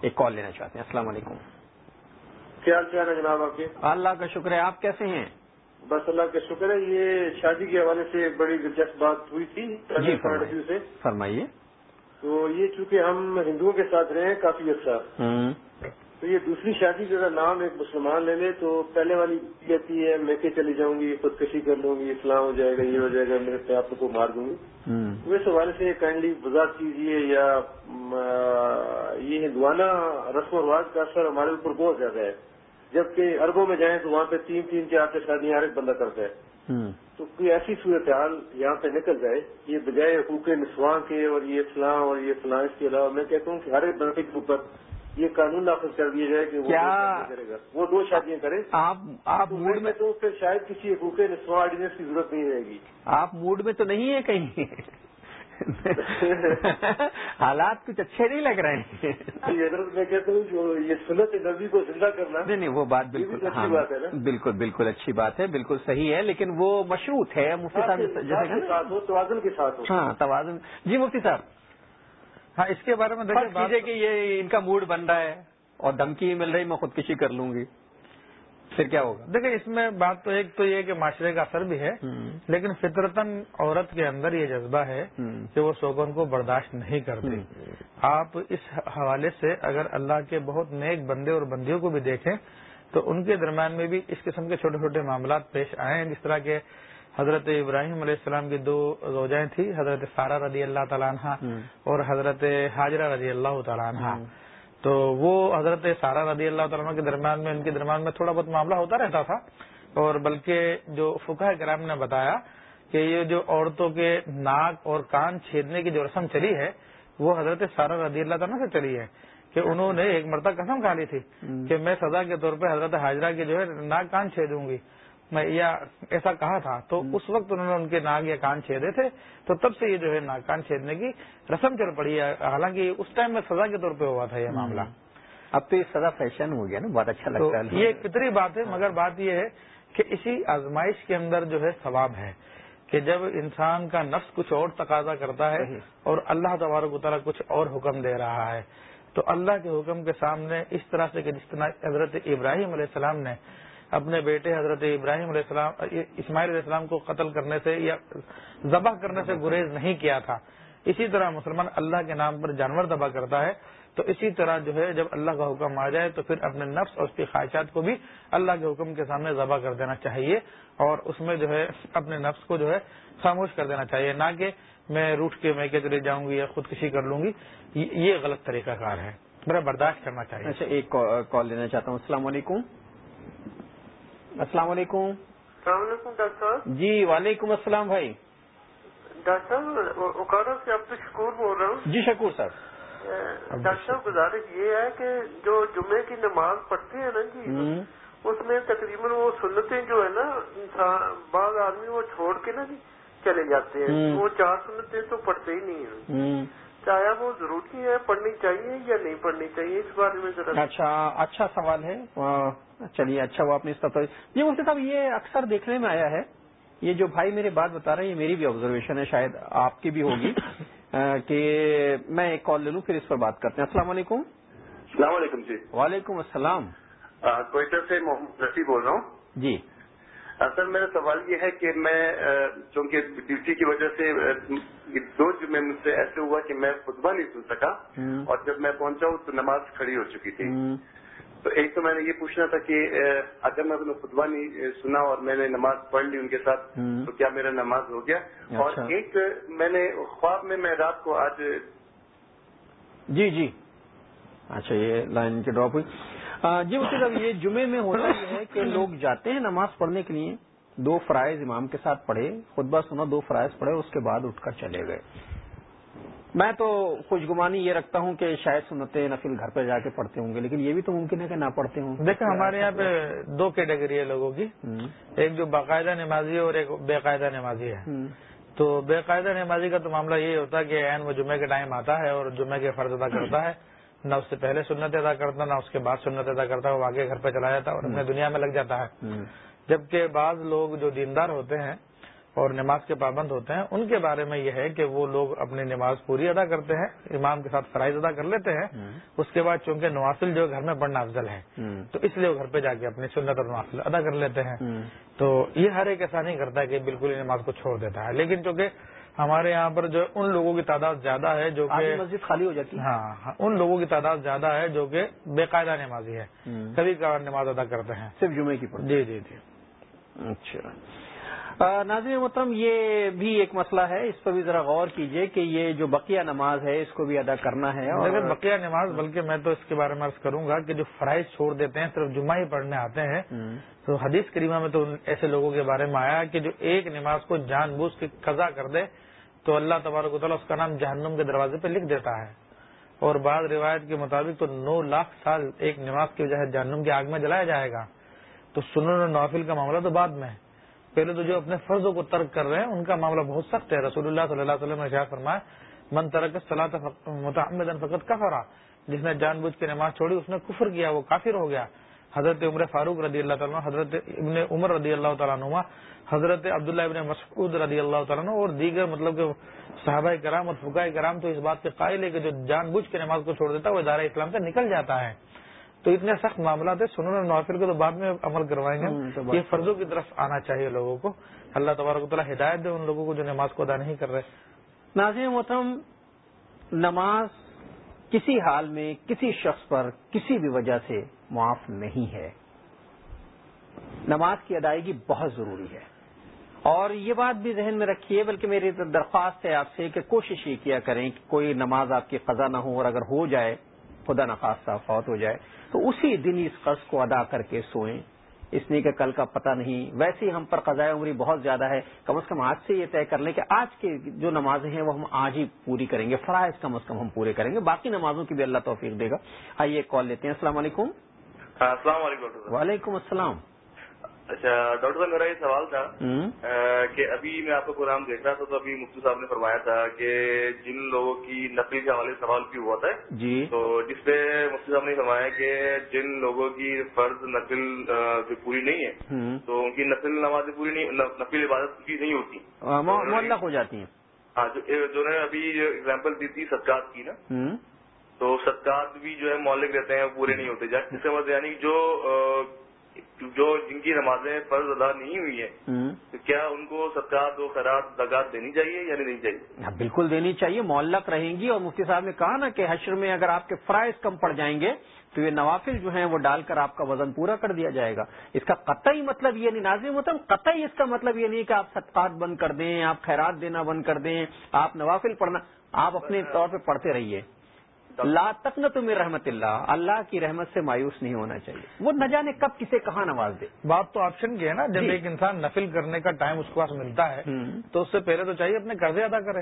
[SPEAKER 1] ایک کال لینا چاہتے ہیں۔ السلام علیکم۔
[SPEAKER 6] کیا حال ہے جناب آپ کے؟
[SPEAKER 1] اللہ کا شکر ہے آپ کیسے ہیں؟
[SPEAKER 6] بس اللہ کا شکر ہے یہ شادی کے حوالے سے ایک بڑی دلچسپ بات ہوئی تھی۔
[SPEAKER 1] جی سے۔ فرمائیے۔
[SPEAKER 6] تو یہ چونکہ ہم ہندوؤں کے ساتھ رہے ہیں کافی عرصہ۔ تو یہ دوسری شادی کا نام ایک مسلمان لے لے تو پہلے والی کہتی ہے میں کہ چلی جاؤں گی خودکشی کر لوں گی اسلام ہو جائے گا یہ ہو جائے گا میرے پہ آپ کو مار دوں گی۔ تو اس حوالے سے کائنڈلی وضاحت کیجیے یا یہ ہندوانہ رسم و رواج کا اثر ہمارے اوپر بہت زیادہ ہے۔ جبکہ اربوں میں جائیں تو وہاں پہ تین تین چار سے شادیاں ہر ایک بندہ کرتا ہے۔ تو کوئی ایسی صورتحال یہاں پہ نکل جائے یہ بجائے حقوق نسواں کے اور یہ فلاں اور یہ فلاں اس کے علاوہ میں کہتا ہوں کہ ہر ایک بندے کے اوپر یہ قانون نافذ کر دیا جائے کہ وہ کرے گا۔ وہ دو شادیاں کرے
[SPEAKER 1] آپ موڈ میں
[SPEAKER 6] تو پھر شاید کسی حقوق نسواں آرڈیننس کی ضرورت نہیں رہے گی۔
[SPEAKER 1] آپ موڈ میں تو نہیں ہے کہیں۔ حالات کچھ اچھے نہیں لگ رہے ہیں۔
[SPEAKER 6] میں کہتا ہوں یہ سنت نبی کو زندہ کرنا
[SPEAKER 1] نہیں نہیں وہ بات بالکل
[SPEAKER 6] اچھی بات ہے
[SPEAKER 1] بالکل بالکل اچھی بات ہے بالکل صحیح ہے لیکن وہ مشروط ہے مفتی صاحب
[SPEAKER 6] جیسے توازن کے ساتھ
[SPEAKER 1] ہاں توازن۔ جی مفتی صاحب
[SPEAKER 2] ہاں اس کے بارے میں
[SPEAKER 1] دیکھیے کہ یہ ان کا موڈ بن رہا ہے اور دھمکی مل رہی میں خودکشی کر لوں گی۔ پھر کیا ہوگا؟
[SPEAKER 2] دیکھیں اس میں بات تو ایک تو یہ کہ معاشرے کا اثر بھی ہے لیکن فطرتن عورت کے اندر یہ جذبہ ہے کہ وہ سوگن کو برداشت نہیں کرتی۔ آپ اس حوالے سے اگر اللہ کے بہت نیک بندے اور بندیوں کو بھی دیکھیں تو ان کے درمیان میں بھی اس قسم کے چھوٹے چھوٹے معاملات پیش آئے ہیں جس طرح کے حضرت ابراہیم علیہ السلام کی دو روزائیں تھیں حضرت سارا رضی اللہ تعالیٰ عنہ اور حضرت حاجرہ رضی اللہ تعالیٰ عنہ۔ تو وہ حضرت سارا رضی اللہ تعالیٰ کے درمیان میں ان کے درمیان میں تھوڑا بہت معاملہ ہوتا رہتا تھا۔ اور بلکہ جو فقہ کرام نے بتایا کہ یہ جو عورتوں کے ناک اور کان چھیدنے کی جو رسم چلی ہے وہ حضرت سارا رضی اللہ تعالیٰ سے چلی ہے کہ انہوں نے ایک مرتبہ قسم کھا لی تھی کہ میں سزا کے طور پہ حضرت حاجرہ کے جو ہے ناک کان چھیدوں گی۔ میں یا ایسا کہا تھا تو اس وقت انہوں نے ان کے ناک یا کان چھیدے تھے تو تب سے یہ جو ہے ناک کان چھیدنے کی رسم چل پڑی ہے۔ حالانکہ اس ٹائم میں سزا کے طور پہ ہوا تھا یہ معاملہ۔
[SPEAKER 1] اب تو یہ سزا فیشن ہو گیا نا بہت اچھا لگتا
[SPEAKER 2] ہے۔ یہ فطری بات ہے مگر بات یہ ہے کہ اسی آزمائش کے اندر جو ہے ثواب ہے کہ جب انسان کا نفس کچھ اور تقاضا کرتا ہے اور اللہ تبارک و تعالیٰ کچھ اور حکم دے رہا ہے تو اللہ کے حکم کے سامنے اس طرح سے کہ جس طرح حضرت ابراہیم علیہ السلام نے اپنے بیٹے حضرت ابراہیم علیہ السلام، اسماعیل علیہ السلام کو قتل کرنے سے یا ذبح کرنے سے گریز نہیں کیا تھا۔ اسی طرح مسلمان اللہ کے نام پر جانور ذبح کرتا ہے، تو اسی طرح جو ہے جب اللہ کا حکم آ جائے تو پھر اپنے نفس اور اس کی خواہشات کو بھی اللہ کے حکم کے سامنے ذبح کر دینا چاہیے اور اس میں جو ہے اپنے نفس کو جو ہے خاموش کر دینا چاہیے۔ نہ کہ میں روٹ کے میں کے چلے جاؤں گی یا خودکشی کر لوں گی، یہ غلط طریقہ کار ہے۔ میرا برداشت کرنا چاہیے۔
[SPEAKER 1] اچھا ایک کال لینا چاہتا ہوں۔ السلام علیکم۔ السلام علیکم۔
[SPEAKER 7] السلام علیکم ڈاکٹر صاحب۔
[SPEAKER 1] جی وعلیکم السلام بھائی۔
[SPEAKER 7] ڈاکٹر صاحب اوکارا سے آپ شکور بول رہا ہوں۔
[SPEAKER 1] جی شکور صاحب
[SPEAKER 7] ڈاکٹر صاحب گزارش یہ ہے کہ جو جمعے کی نماز پڑھتے ہیں نا جی اس میں تقریباً وہ سنتیں جو ہے نا بعض آدمی وہ چھوڑ کے نا جی چلے جاتے ہیں۔ وہ چار سنتیں تو پڑھتے ہی نہیں ہیں۔ چاہے وہ ضروری ہے پڑھنی چاہیے یا نہیں پڑھنی چاہیے اس بارے میں ذرا۔
[SPEAKER 1] اچھا اچھا سوال ہے۔ چلیے اچھا وہ آپ نے اس طرح یہ مفتی صاحب یہ اکثر دیکھنے میں آیا ہے۔ یہ جو بھائی میرے بات بتا رہے ہیں یہ میری بھی آبزرویشن ہے شاید آپ کی بھی ہوگی۔ کہ میں ایک کال لے لوں پھر اس پر بات کرتے ہیں۔ السلام علیکم۔
[SPEAKER 8] السلام علیکم جی۔
[SPEAKER 1] وعلیکم السلام۔
[SPEAKER 8] کوئٹہ سے محمد رفیع بول رہا ہوں؟
[SPEAKER 1] جی۔
[SPEAKER 8] سر میرا سوال یہ ہے کہ میں چونکہ ڈیوٹی کی وجہ سے دو جمعے مجھ سے ایسے ہوا کہ میں خطبہ نہیں سن سکا۔ اور جب میں پہنچا ہوں تو نماز کھڑی ہو چکی تھی۔ تو ایک تو میں نے یہ پوچھنا تھا کہ اگر میں اپنا خطبہ نہیں سنا اور میں نے نماز پڑھ لی ان کے ساتھ تو کیا میرا نماز ہو گیا؟ اور
[SPEAKER 1] اچھا۔
[SPEAKER 8] ایک میں نے خواب میں میں رات کو آج
[SPEAKER 1] جی جی۔ اچھا یہ لائن کی ڈراپ ہوئی۔ جی اس صاحب یہ جمعے میں ہوتا یہ ہے کہ لوگ جاتے ہیں نماز پڑھنے کے لیے دو فرائض امام کے ساتھ پڑھے خطبہ سنا دو فرائض پڑھے اس کے بعد اٹھ کر چلے گئے۔ میں تو خوشگمانی یہ رکھتا ہوں کہ شاید سنتے نفل گھر پہ جا کے پڑھتے ہوں گے لیکن یہ بھی تو ممکن ہے کہ نہ پڑھتے ہوں۔
[SPEAKER 2] دیکھیں ہمارے یہاں پہ دو کیٹیگری ہے لوگوں کی۔ ایک جو باقاعدہ نمازی ہے اور ایک بے قاعدہ نمازی ہے۔ تو بے قاعدہ نمازی کا تو معاملہ یہ ہوتا ہے کہ این وہ جمعے کے ٹائم آتا ہے اور جمعے کے فرض ادا کرتا ہے۔ نہ اس سے پہلے سنت ادا کرتا نہ اس کے بعد سنت ادا کرتا وہ آگے گھر پہ چلا جاتا ہے اور اپنے دنیا میں لگ جاتا ہے۔ جبکہ بعض لوگ جو دیندار ہوتے ہیں اور نماز کے پابند ہوتے ہیں ان کے بارے میں یہ ہے کہ وہ لوگ اپنی نماز پوری ادا کرتے ہیں امام کے ساتھ فرائض ادا کر لیتے ہیں اس کے بعد چونکہ نوافل جو گھر میں پڑھنا افضل ہے تو اس لیے وہ گھر پہ جا کے اپنی سنت اور نوافل ادا کر لیتے ہیں۔ تو یہ ہر ایک ایسا نہیں کرتا کہ بالکل ہی نماز کو چھوڑ دیتا ہے لیکن چونکہ ہمارے یہاں پر جو ان لوگوں کی تعداد زیادہ ہے جو کہ
[SPEAKER 1] مسجد خالی ہو جاتی
[SPEAKER 2] ہے۔ ہاں, ان لوگوں کی تعداد زیادہ ہے جو کہ بے قاعدہ نمازی ہے کبھی کبھار نماز ادا کرتے ہیں۔
[SPEAKER 1] صرف جمعے کی
[SPEAKER 2] جی جی جی۔
[SPEAKER 1] اچھا۔ ناظرین محترم یہ بھی ایک مسئلہ ہے۔ اس پر بھی ذرا غور کیجیے کہ یہ جو بقیہ نماز ہے اس کو بھی ادا کرنا ہے
[SPEAKER 2] اور بقیہ نماز بلکہ میں تو اس کے بارے میں عرض کروں گا کہ جو فرائض چھوڑ دیتے ہیں صرف جمعہ ہی پڑھنے آتے ہیں۔ تو حدیث کریمہ میں تو ایسے لوگوں کے بارے میں آیا کہ جو ایک نماز کو جان بوجھ کے قضا کر دے تو اللہ تبارک و تعالیٰ اس کا نام جہنم کے دروازے پہ لکھ دیتا ہے۔ اور بعض روایت کے مطابق تو نو لاکھ سال ایک نماز کی وجہ سے جہنم کی آگ میں جلایا جائے گا۔ تو سنن اور نوافل کا معاملہ تو بعد میں پہلے تو جو اپنے فرضوں کو ترک کر رہے ہیں، ان کا معاملہ بہت سخت ہے۔ رسول اللہ صلی اللہ علیہ وسلم نے شاہ فرمایا، من ترک صلاح متحمد فقط کفرا جس نے جان بوجھ کے نماز چھوڑی، اس نے کفر کیا، وہ کافر ہو گیا۔ حضرت عمر فاروق رضی اللہ تعالیٰ حضرت ابن عمر رضی اللہ تعالیٰ نما حضرت عبداللہ ابن مسعود رضی اللہ تعالیٰ اور دیگر مطلب کہ صحابہ کرام اور فقائے کرام تو اس بات کے قائل ہے کہ جو جان بوجھ کے نماز کو چھوڑ دیتا ہے، وہ ادارہ اسلام سے نکل جاتا ہے۔ تو اتنے سخت معاملات ہیں سنن نوافر کو تو بعد میں عمل کروائیں گے۔ یہ فرضوں کی طرف آنا چاہیے لوگوں کو۔ اللہ تبارک تعالیٰ ہدایت دے ان لوگوں کو جو نماز کو ادا نہیں کر رہے۔
[SPEAKER 1] ناظرین محترم نماز کسی حال میں کسی شخص پر کسی بھی وجہ سے معاف نہیں ہے۔ نماز کی ادائیگی بہت ضروری ہے۔ اور یہ بات بھی ذہن میں رکھیے بلکہ میری درخواست ہے آپ سے کہ کوشش یہ کیا کریں کہ کوئی نماز آپ کی قضا نہ ہو اور اگر ہو جائے خدا نخواستہ فوت ہو جائے۔ تو اسی دن اس قرض کو ادا کر کے سوئیں۔ اس لیے کہ کل کا پتہ نہیں۔ ویسے ہی ہم پر قضاء عمری بہت زیادہ ہے۔ کم از کم آج سے یہ طے کر لیں کہ آج کی جو نمازیں ہیں وہ ہم آج ہی پوری کریں گے۔ فرائض کم از کم ہم پورے کریں گے۔ باقی نمازوں کی بھی اللہ توفیق دے گا۔ آئیے کال لیتے ہیں۔ السلام علیکم۔
[SPEAKER 9] السلام علیکم۔
[SPEAKER 1] وعلیکم السلام۔
[SPEAKER 9] اچھا ڈاکٹر صاحب میرا یہ سوال تھا کہ ابھی میں آپ کا پروگرام دیکھ رہا تھا تو ابھی مفتی صاحب نے فرمایا تھا کہ جن لوگوں کی نقل کے حوالے سوال بھی ہوا تھا
[SPEAKER 1] جی۔
[SPEAKER 9] تو جس پہ مفتی صاحب نے فرمایا کہ جن لوگوں کی فرض نقل پوری نہیں ہے تو ان کی نقل نمازیں پوری نہیں نقل عبادت کی نہیں ہوتی۔
[SPEAKER 1] معلق ہو جاتی ہیں۔
[SPEAKER 9] ہاں جو نے ابھی اگزامپل دی تھی صدقات کی نا تو صدقات بھی جو ہے مولک رہتے ہیں پورے نہیں ہوتے۔ جس سے مطلب یعنی جو جو جن کی نمازیں فرض ادا نہیں ہوئی ہیں تو کیا ان کو سرکار دو خیرات زکات دینی چاہیے یا نہیں چاہیے؟
[SPEAKER 1] ہاں، بالکل دینی چاہیے معلق رہیں گی۔ اور مفتی صاحب نے کہا نا کہ حشر میں اگر آپ کے فرائض کم پڑ جائیں گے تو یہ نوافل جو ہیں وہ ڈال کر آپ کا وزن پورا کر دیا جائے گا۔ اس کا قطعی مطلب یہ نہیں نازم مطلب قطعی اس کا مطلب یہ نہیں کہ آپ صدقات بند کر دیں آپ خیرات دینا بند کر دیں آپ نوافل پڑھنا آپ اپنے طور پہ پڑھتے رہیے۔ لا تک نہ تمہیں رحمت اللہ اللہ کی رحمت سے مایوس نہیں ہونا چاہیے۔ وہ نہ جانے کب کسے کہاں نواز دے۔
[SPEAKER 2] بات تو آپشن کی ہے نا جب جی۔ ایک انسان نفل کرنے کا ٹائم اس کے پاس ملتا ہے تو اس سے پہلے تو چاہیے اپنے قرضے ادا کرے۔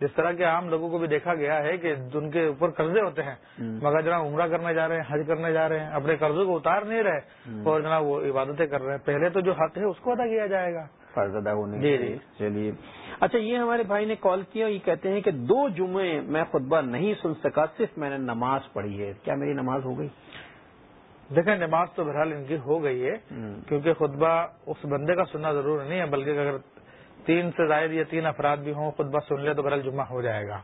[SPEAKER 2] جس طرح کے عام لوگوں کو بھی دیکھا گیا ہے کہ ان کے اوپر قرضے ہوتے ہیں مگر جناب عمرہ کرنے جا رہے ہیں حج کرنے جا رہے ہیں اپنے قرضوں کو اتار نہیں رہے اور جناب وہ عبادتیں کر رہے ہیں۔ پہلے تو جو حق ہے اس کو ادا کیا جائے گا۔
[SPEAKER 1] فرض ادا ہونے چلیے۔ اچھا یہ ہمارے بھائی نے کال کیا یہ کہتے ہیں کہ دو جمعے میں خطبہ نہیں سن سکا صرف میں نے نماز پڑھی ہے۔ کیا میری نماز ہو گئی؟
[SPEAKER 2] دیکھیں نماز تو بہرحال ان کی ہو گئی ہے کیونکہ خطبہ اس بندے کا سننا ضرور نہیں ہے بلکہ اگر تین سے زائد یا تین افراد بھی ہوں خطبہ سن لے تو بہرحال جمعہ ہو جائے گا۔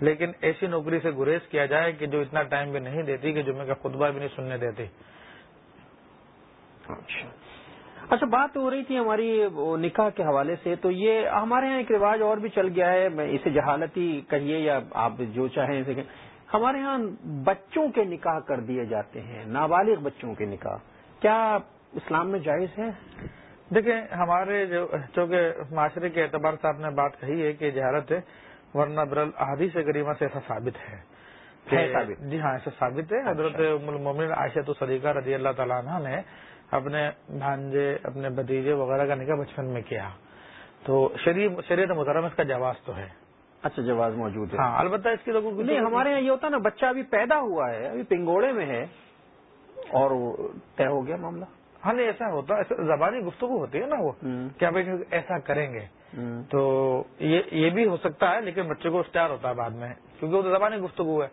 [SPEAKER 2] لیکن ایسی نوکری سے گریز کیا جائے کہ جو اتنا ٹائم بھی نہیں دیتی کہ جمعے کا خطبہ بھی نہیں سننے دیتی۔
[SPEAKER 1] اچھا۔ اچھا بات ہو رہی تھی ہماری نکاح کے حوالے سے تو یہ ہمارے یہاں ایک رواج اور بھی چل گیا ہے اسے جہالتی کہیے یا آپ جو چاہیں اسے کہ ہمارے یہاں بچوں کے نکاح کر دیے جاتے ہیں نابالغ بچوں کے نکاح۔ کیا اسلام میں جائز ہے؟
[SPEAKER 2] دیکھیں ہمارے جو چونکہ معاشرے کے اعتبار سے آپ نے بات کہی ہے کہ جہالت ہے ورنہ برل احادی سے غریبہ سے ایسا ثابت ہے۔ جی ہاں ایسا ثابت ہے۔ حضرت اچھا۔ مومن عائشہ تو صدیقہ رضی اللہ تعالیٰ عنہ نے اپنے بھانجے اپنے بتیجے وغیرہ کا نکاح بچپن میں کیا۔ تو شریعت محترم اس کا جواز تو ہے۔
[SPEAKER 1] اچھا جواز موجود ہے۔
[SPEAKER 2] ہاں البتہ اس کی لوگوں
[SPEAKER 1] نہیں ہمارے یہاں یہ ہوتا نا بچہ ابھی پیدا ہوا ہے ابھی پنگوڑے میں ہے اور طے ہو گیا معاملہ۔
[SPEAKER 2] ہاں نہیں ایسا ہوتا زبانی گفتگو ہوتی ہے نا وہ کیا بھائی ایسا کریں گے۔ تو یہ بھی ہو سکتا ہے لیکن بچے کو اسٹار ہوتا ہے بعد میں کیونکہ وہ تو زبانی گفتگو ہے۔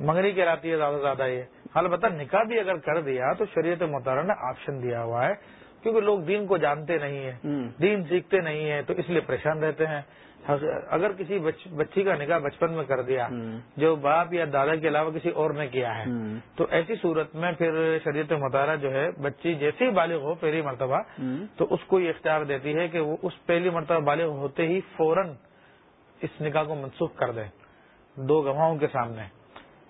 [SPEAKER 2] منگنی کراتی ہے زیادہ سے زیادہ یہ۔ البتہ نکاح بھی اگر کر دیا تو شریعت محتارہ نے آپشن دیا ہوا ہے۔ کیونکہ لوگ دین کو جانتے نہیں ہیں دین سیکھتے نہیں ہیں تو اس لیے پریشان رہتے ہیں۔ اگر کسی بچی کا نکاح بچپن میں کر دیا جو باپ یا دادا کے علاوہ کسی اور نے کیا ہے تو ایسی صورت میں پھر شریعت مطالعہ جو ہے بچی جیسے ہی بالغ ہو پہلی مرتبہ تو اس کو یہ اختیار دیتی ہے کہ وہ اس پہلی مرتبہ بالغ ہوتے ہی فوراً اس نکاح کو منسوخ کر دے دو گواہوں کے سامنے۔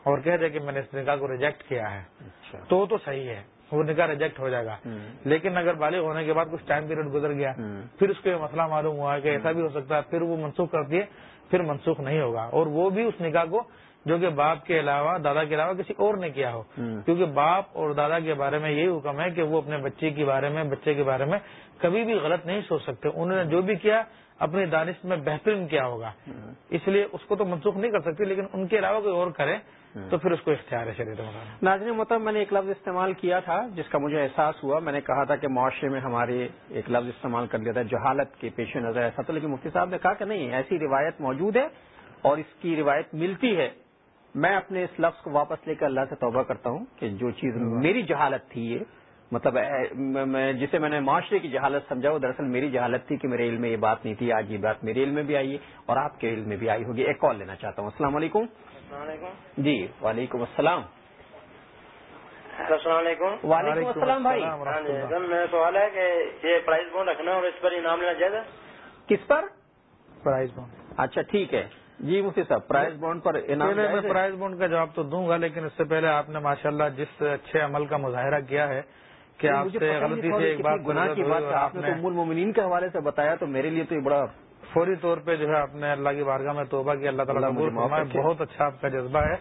[SPEAKER 2] اور کہہ دے کہ میں نے اس نکاح کو ریجیکٹ کیا ہے۔ اچھا۔ تو تو صحیح ہے۔ وہ نکاح ریجیکٹ ہو جائے گا۔ لیکن اگر بالغ ہونے کے بعد کچھ ٹائم پیریڈ گزر گیا پھر اس کو یہ مسئلہ معلوم ہوا کہ ایسا بھی ہو سکتا ہے پھر وہ منسوخ کرتی ہے پھر منسوخ نہیں ہوگا۔ اور وہ بھی اس نکاح کو جو کہ باپ کے علاوہ دادا کے علاوہ کسی اور نے کیا ہو۔ کیونکہ باپ اور دادا کے بارے میں یہی حکم ہے کہ وہ اپنے بچے کے بارے میں بچے کے بارے میں کبھی بھی غلط نہیں سوچ سکتے۔ انہوں نے جو بھی کیا اپنی دانش میں بہترین کیا ہوگا۔ اس لیے اس کو تو منسوخ نہیں کر سکتی لیکن ان کے علاوہ کوئی اور کرے تو پھر اس کو اختیار ہے شریعت
[SPEAKER 1] ناظرین مطلب میں نے ایک لفظ استعمال کیا تھا جس کا مجھے احساس ہوا۔ میں نے کہا تھا کہ معاشرے میں ہمارے ایک لفظ استعمال کر لیا تھا، جہالت کے پیش نظر۔ ایسا تو لیکن مفتی صاحب نے کہا کہ نہیں، ایسی روایت موجود ہے اور اس کی روایت ملتی ہے۔ میں اپنے اس لفظ کو واپس لے کر اللہ سے توبہ کرتا ہوں کہ جو چیز میری جہالت تھی یہ مطلب جسے میں نے معاشرے کی جہالت سمجھا، وہ دراصل میری جہالت تھی کہ میرے علم میں یہ بات نہیں تھی، آج یہ بات میرے علم میں بھی آئی ہے اور آپ کے علم میں بھی آئی ہوگی۔ ایک کال لینا چاہتا ہوں۔ السلام علیکم۔ جی وعلیکم السلام۔
[SPEAKER 10] السلام علیکم۔
[SPEAKER 1] وعلیکم السلام بھائی۔
[SPEAKER 10] ہاں جی، میرا سوال ہے کہ یہ پرائز بونڈ رکھنا اور اس پر انعام لینا چاہیے
[SPEAKER 1] کس پر؟
[SPEAKER 2] Price bound.
[SPEAKER 1] اچھا ٹھیک ہے۔ جی مفتی صاحب پرائز بونڈ پر انعام
[SPEAKER 2] میں پرائز بونڈ کا جواب تو دوں گا لیکن اس سے پہلے آپ نے ماشاءاللہ جس اچھے عمل کا مظاہرہ کیا ہے کہ آپ سے غلطی سے ایک بات
[SPEAKER 1] گناہ کی بات آپ نے مومنین کے حوالے سے بتایا تو میرے لیے تو یہ بڑا
[SPEAKER 2] فوری طور پہ جو ہے آپ نے اللہ کی بارگاہ میں توبہ کی اللہ تعالیٰ بہت اچھا آپ کا جذبہ ہے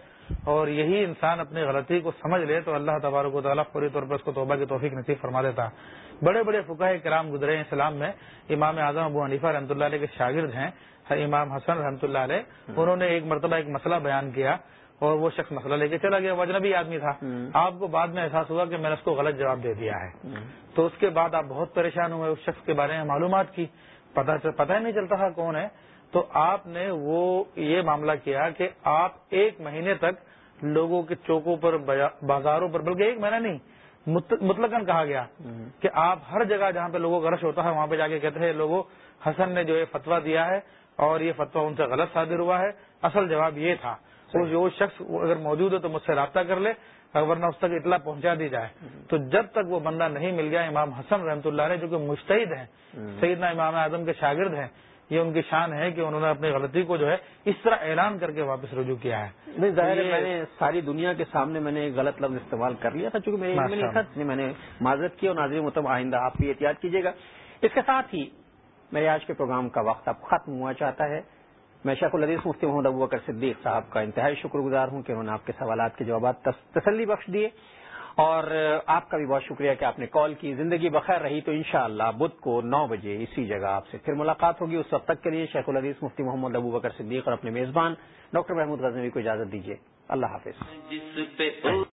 [SPEAKER 2] اور یہی انسان اپنی غلطی کو سمجھ لے تو اللہ تبارک و تعالیٰ فوری طور پر اس کو توبہ کی توفیق نصیب فرما دیتا۔ بڑے بڑے فقہ کرام گزرے اسلام میں۔ امام اعظم ابو حنیفہ رحمۃ اللہ علیہ کے شاگرد ہیں امام حسن رحمۃ اللہ علیہ۔ انہوں نے ایک مرتبہ ایک مسئلہ بیان کیا اور وہ شخص مسئلہ لے کے چلا گیا۔ وجنبی آدمی تھا۔ آپ کو بعد میں احساس ہوا کہ میں نے اس کو غلط جواب دے دیا ہے۔ تو اس کے بعد آپ بہت پریشان ہوئے اس شخص کے بارے میں معلومات کی۔ پتا ہی نہیں چلتا تھا کون ہے۔ تو آپ نے وہ یہ معاملہ کیا کہ آپ ایک مہینے تک لوگوں کے چوکوں پر بازاروں پر بلکہ ایک مہینہ نہیں مطلقاً کہا گیا کہ آپ ہر جگہ جہاں پہ لوگوں کا رش ہوتا ہے وہاں پہ جا کے کہتے ہیں لوگوں حسن نے جو یہ فتوا دیا ہے اور یہ فتوا ان سے غلط صادر ہوا ہے۔ اصل جواب یہ تھا۔ جو شخص اگر موجود ہے تو مجھ سے رابطہ کر لے۔ ورنہ اس تک اطلاع پہنچا دی جائے۔ تو جب تک وہ بندہ نہیں مل گیا امام حسن رحمۃ اللہ نے جو کہ مشتعد ہیں سیدنا امام اعظم کے شاگرد ہیں یہ ان کی شان ہے کہ انہوں نے اپنی غلطی کو جو ہے اس طرح اعلان کر کے واپس رجوع کیا ہے۔
[SPEAKER 1] نہیں ظاہر ہے میں نے ساری دنیا کے سامنے میں نے غلط لفظ استعمال کر لیا تھا چونکہ میرے میں نے معذرت کی اور ناظرین مطلب آئندہ آپ بھی احتیاط کیجیے گا۔ اس کے ساتھ ہی میرے آج کے پروگرام کا وقت اب ختم ہوا چاہتا ہے۔ میں شیخ العدیث مفتی محمد ابو بکر صدیق صاحب کا انتہائی شکر گزار ہوں کہ انہوں نے آپ کے سوالات کے جوابات تسلی بخش دیے اور آپ کا بھی بہت شکریہ کہ آپ نے کال کی زندگی بخیر رہی تو انشاءاللہ شاء بدھ کو نو بجے اسی جگہ آپ سے پھر ملاقات ہوگی اس وقت تک کے لیے شیخ العدیث مفتی محمد ابو بکر صدیق اور اپنے میزبان ڈاکٹر محمود غزنوی کو اجازت دیجیے اللہ حافظ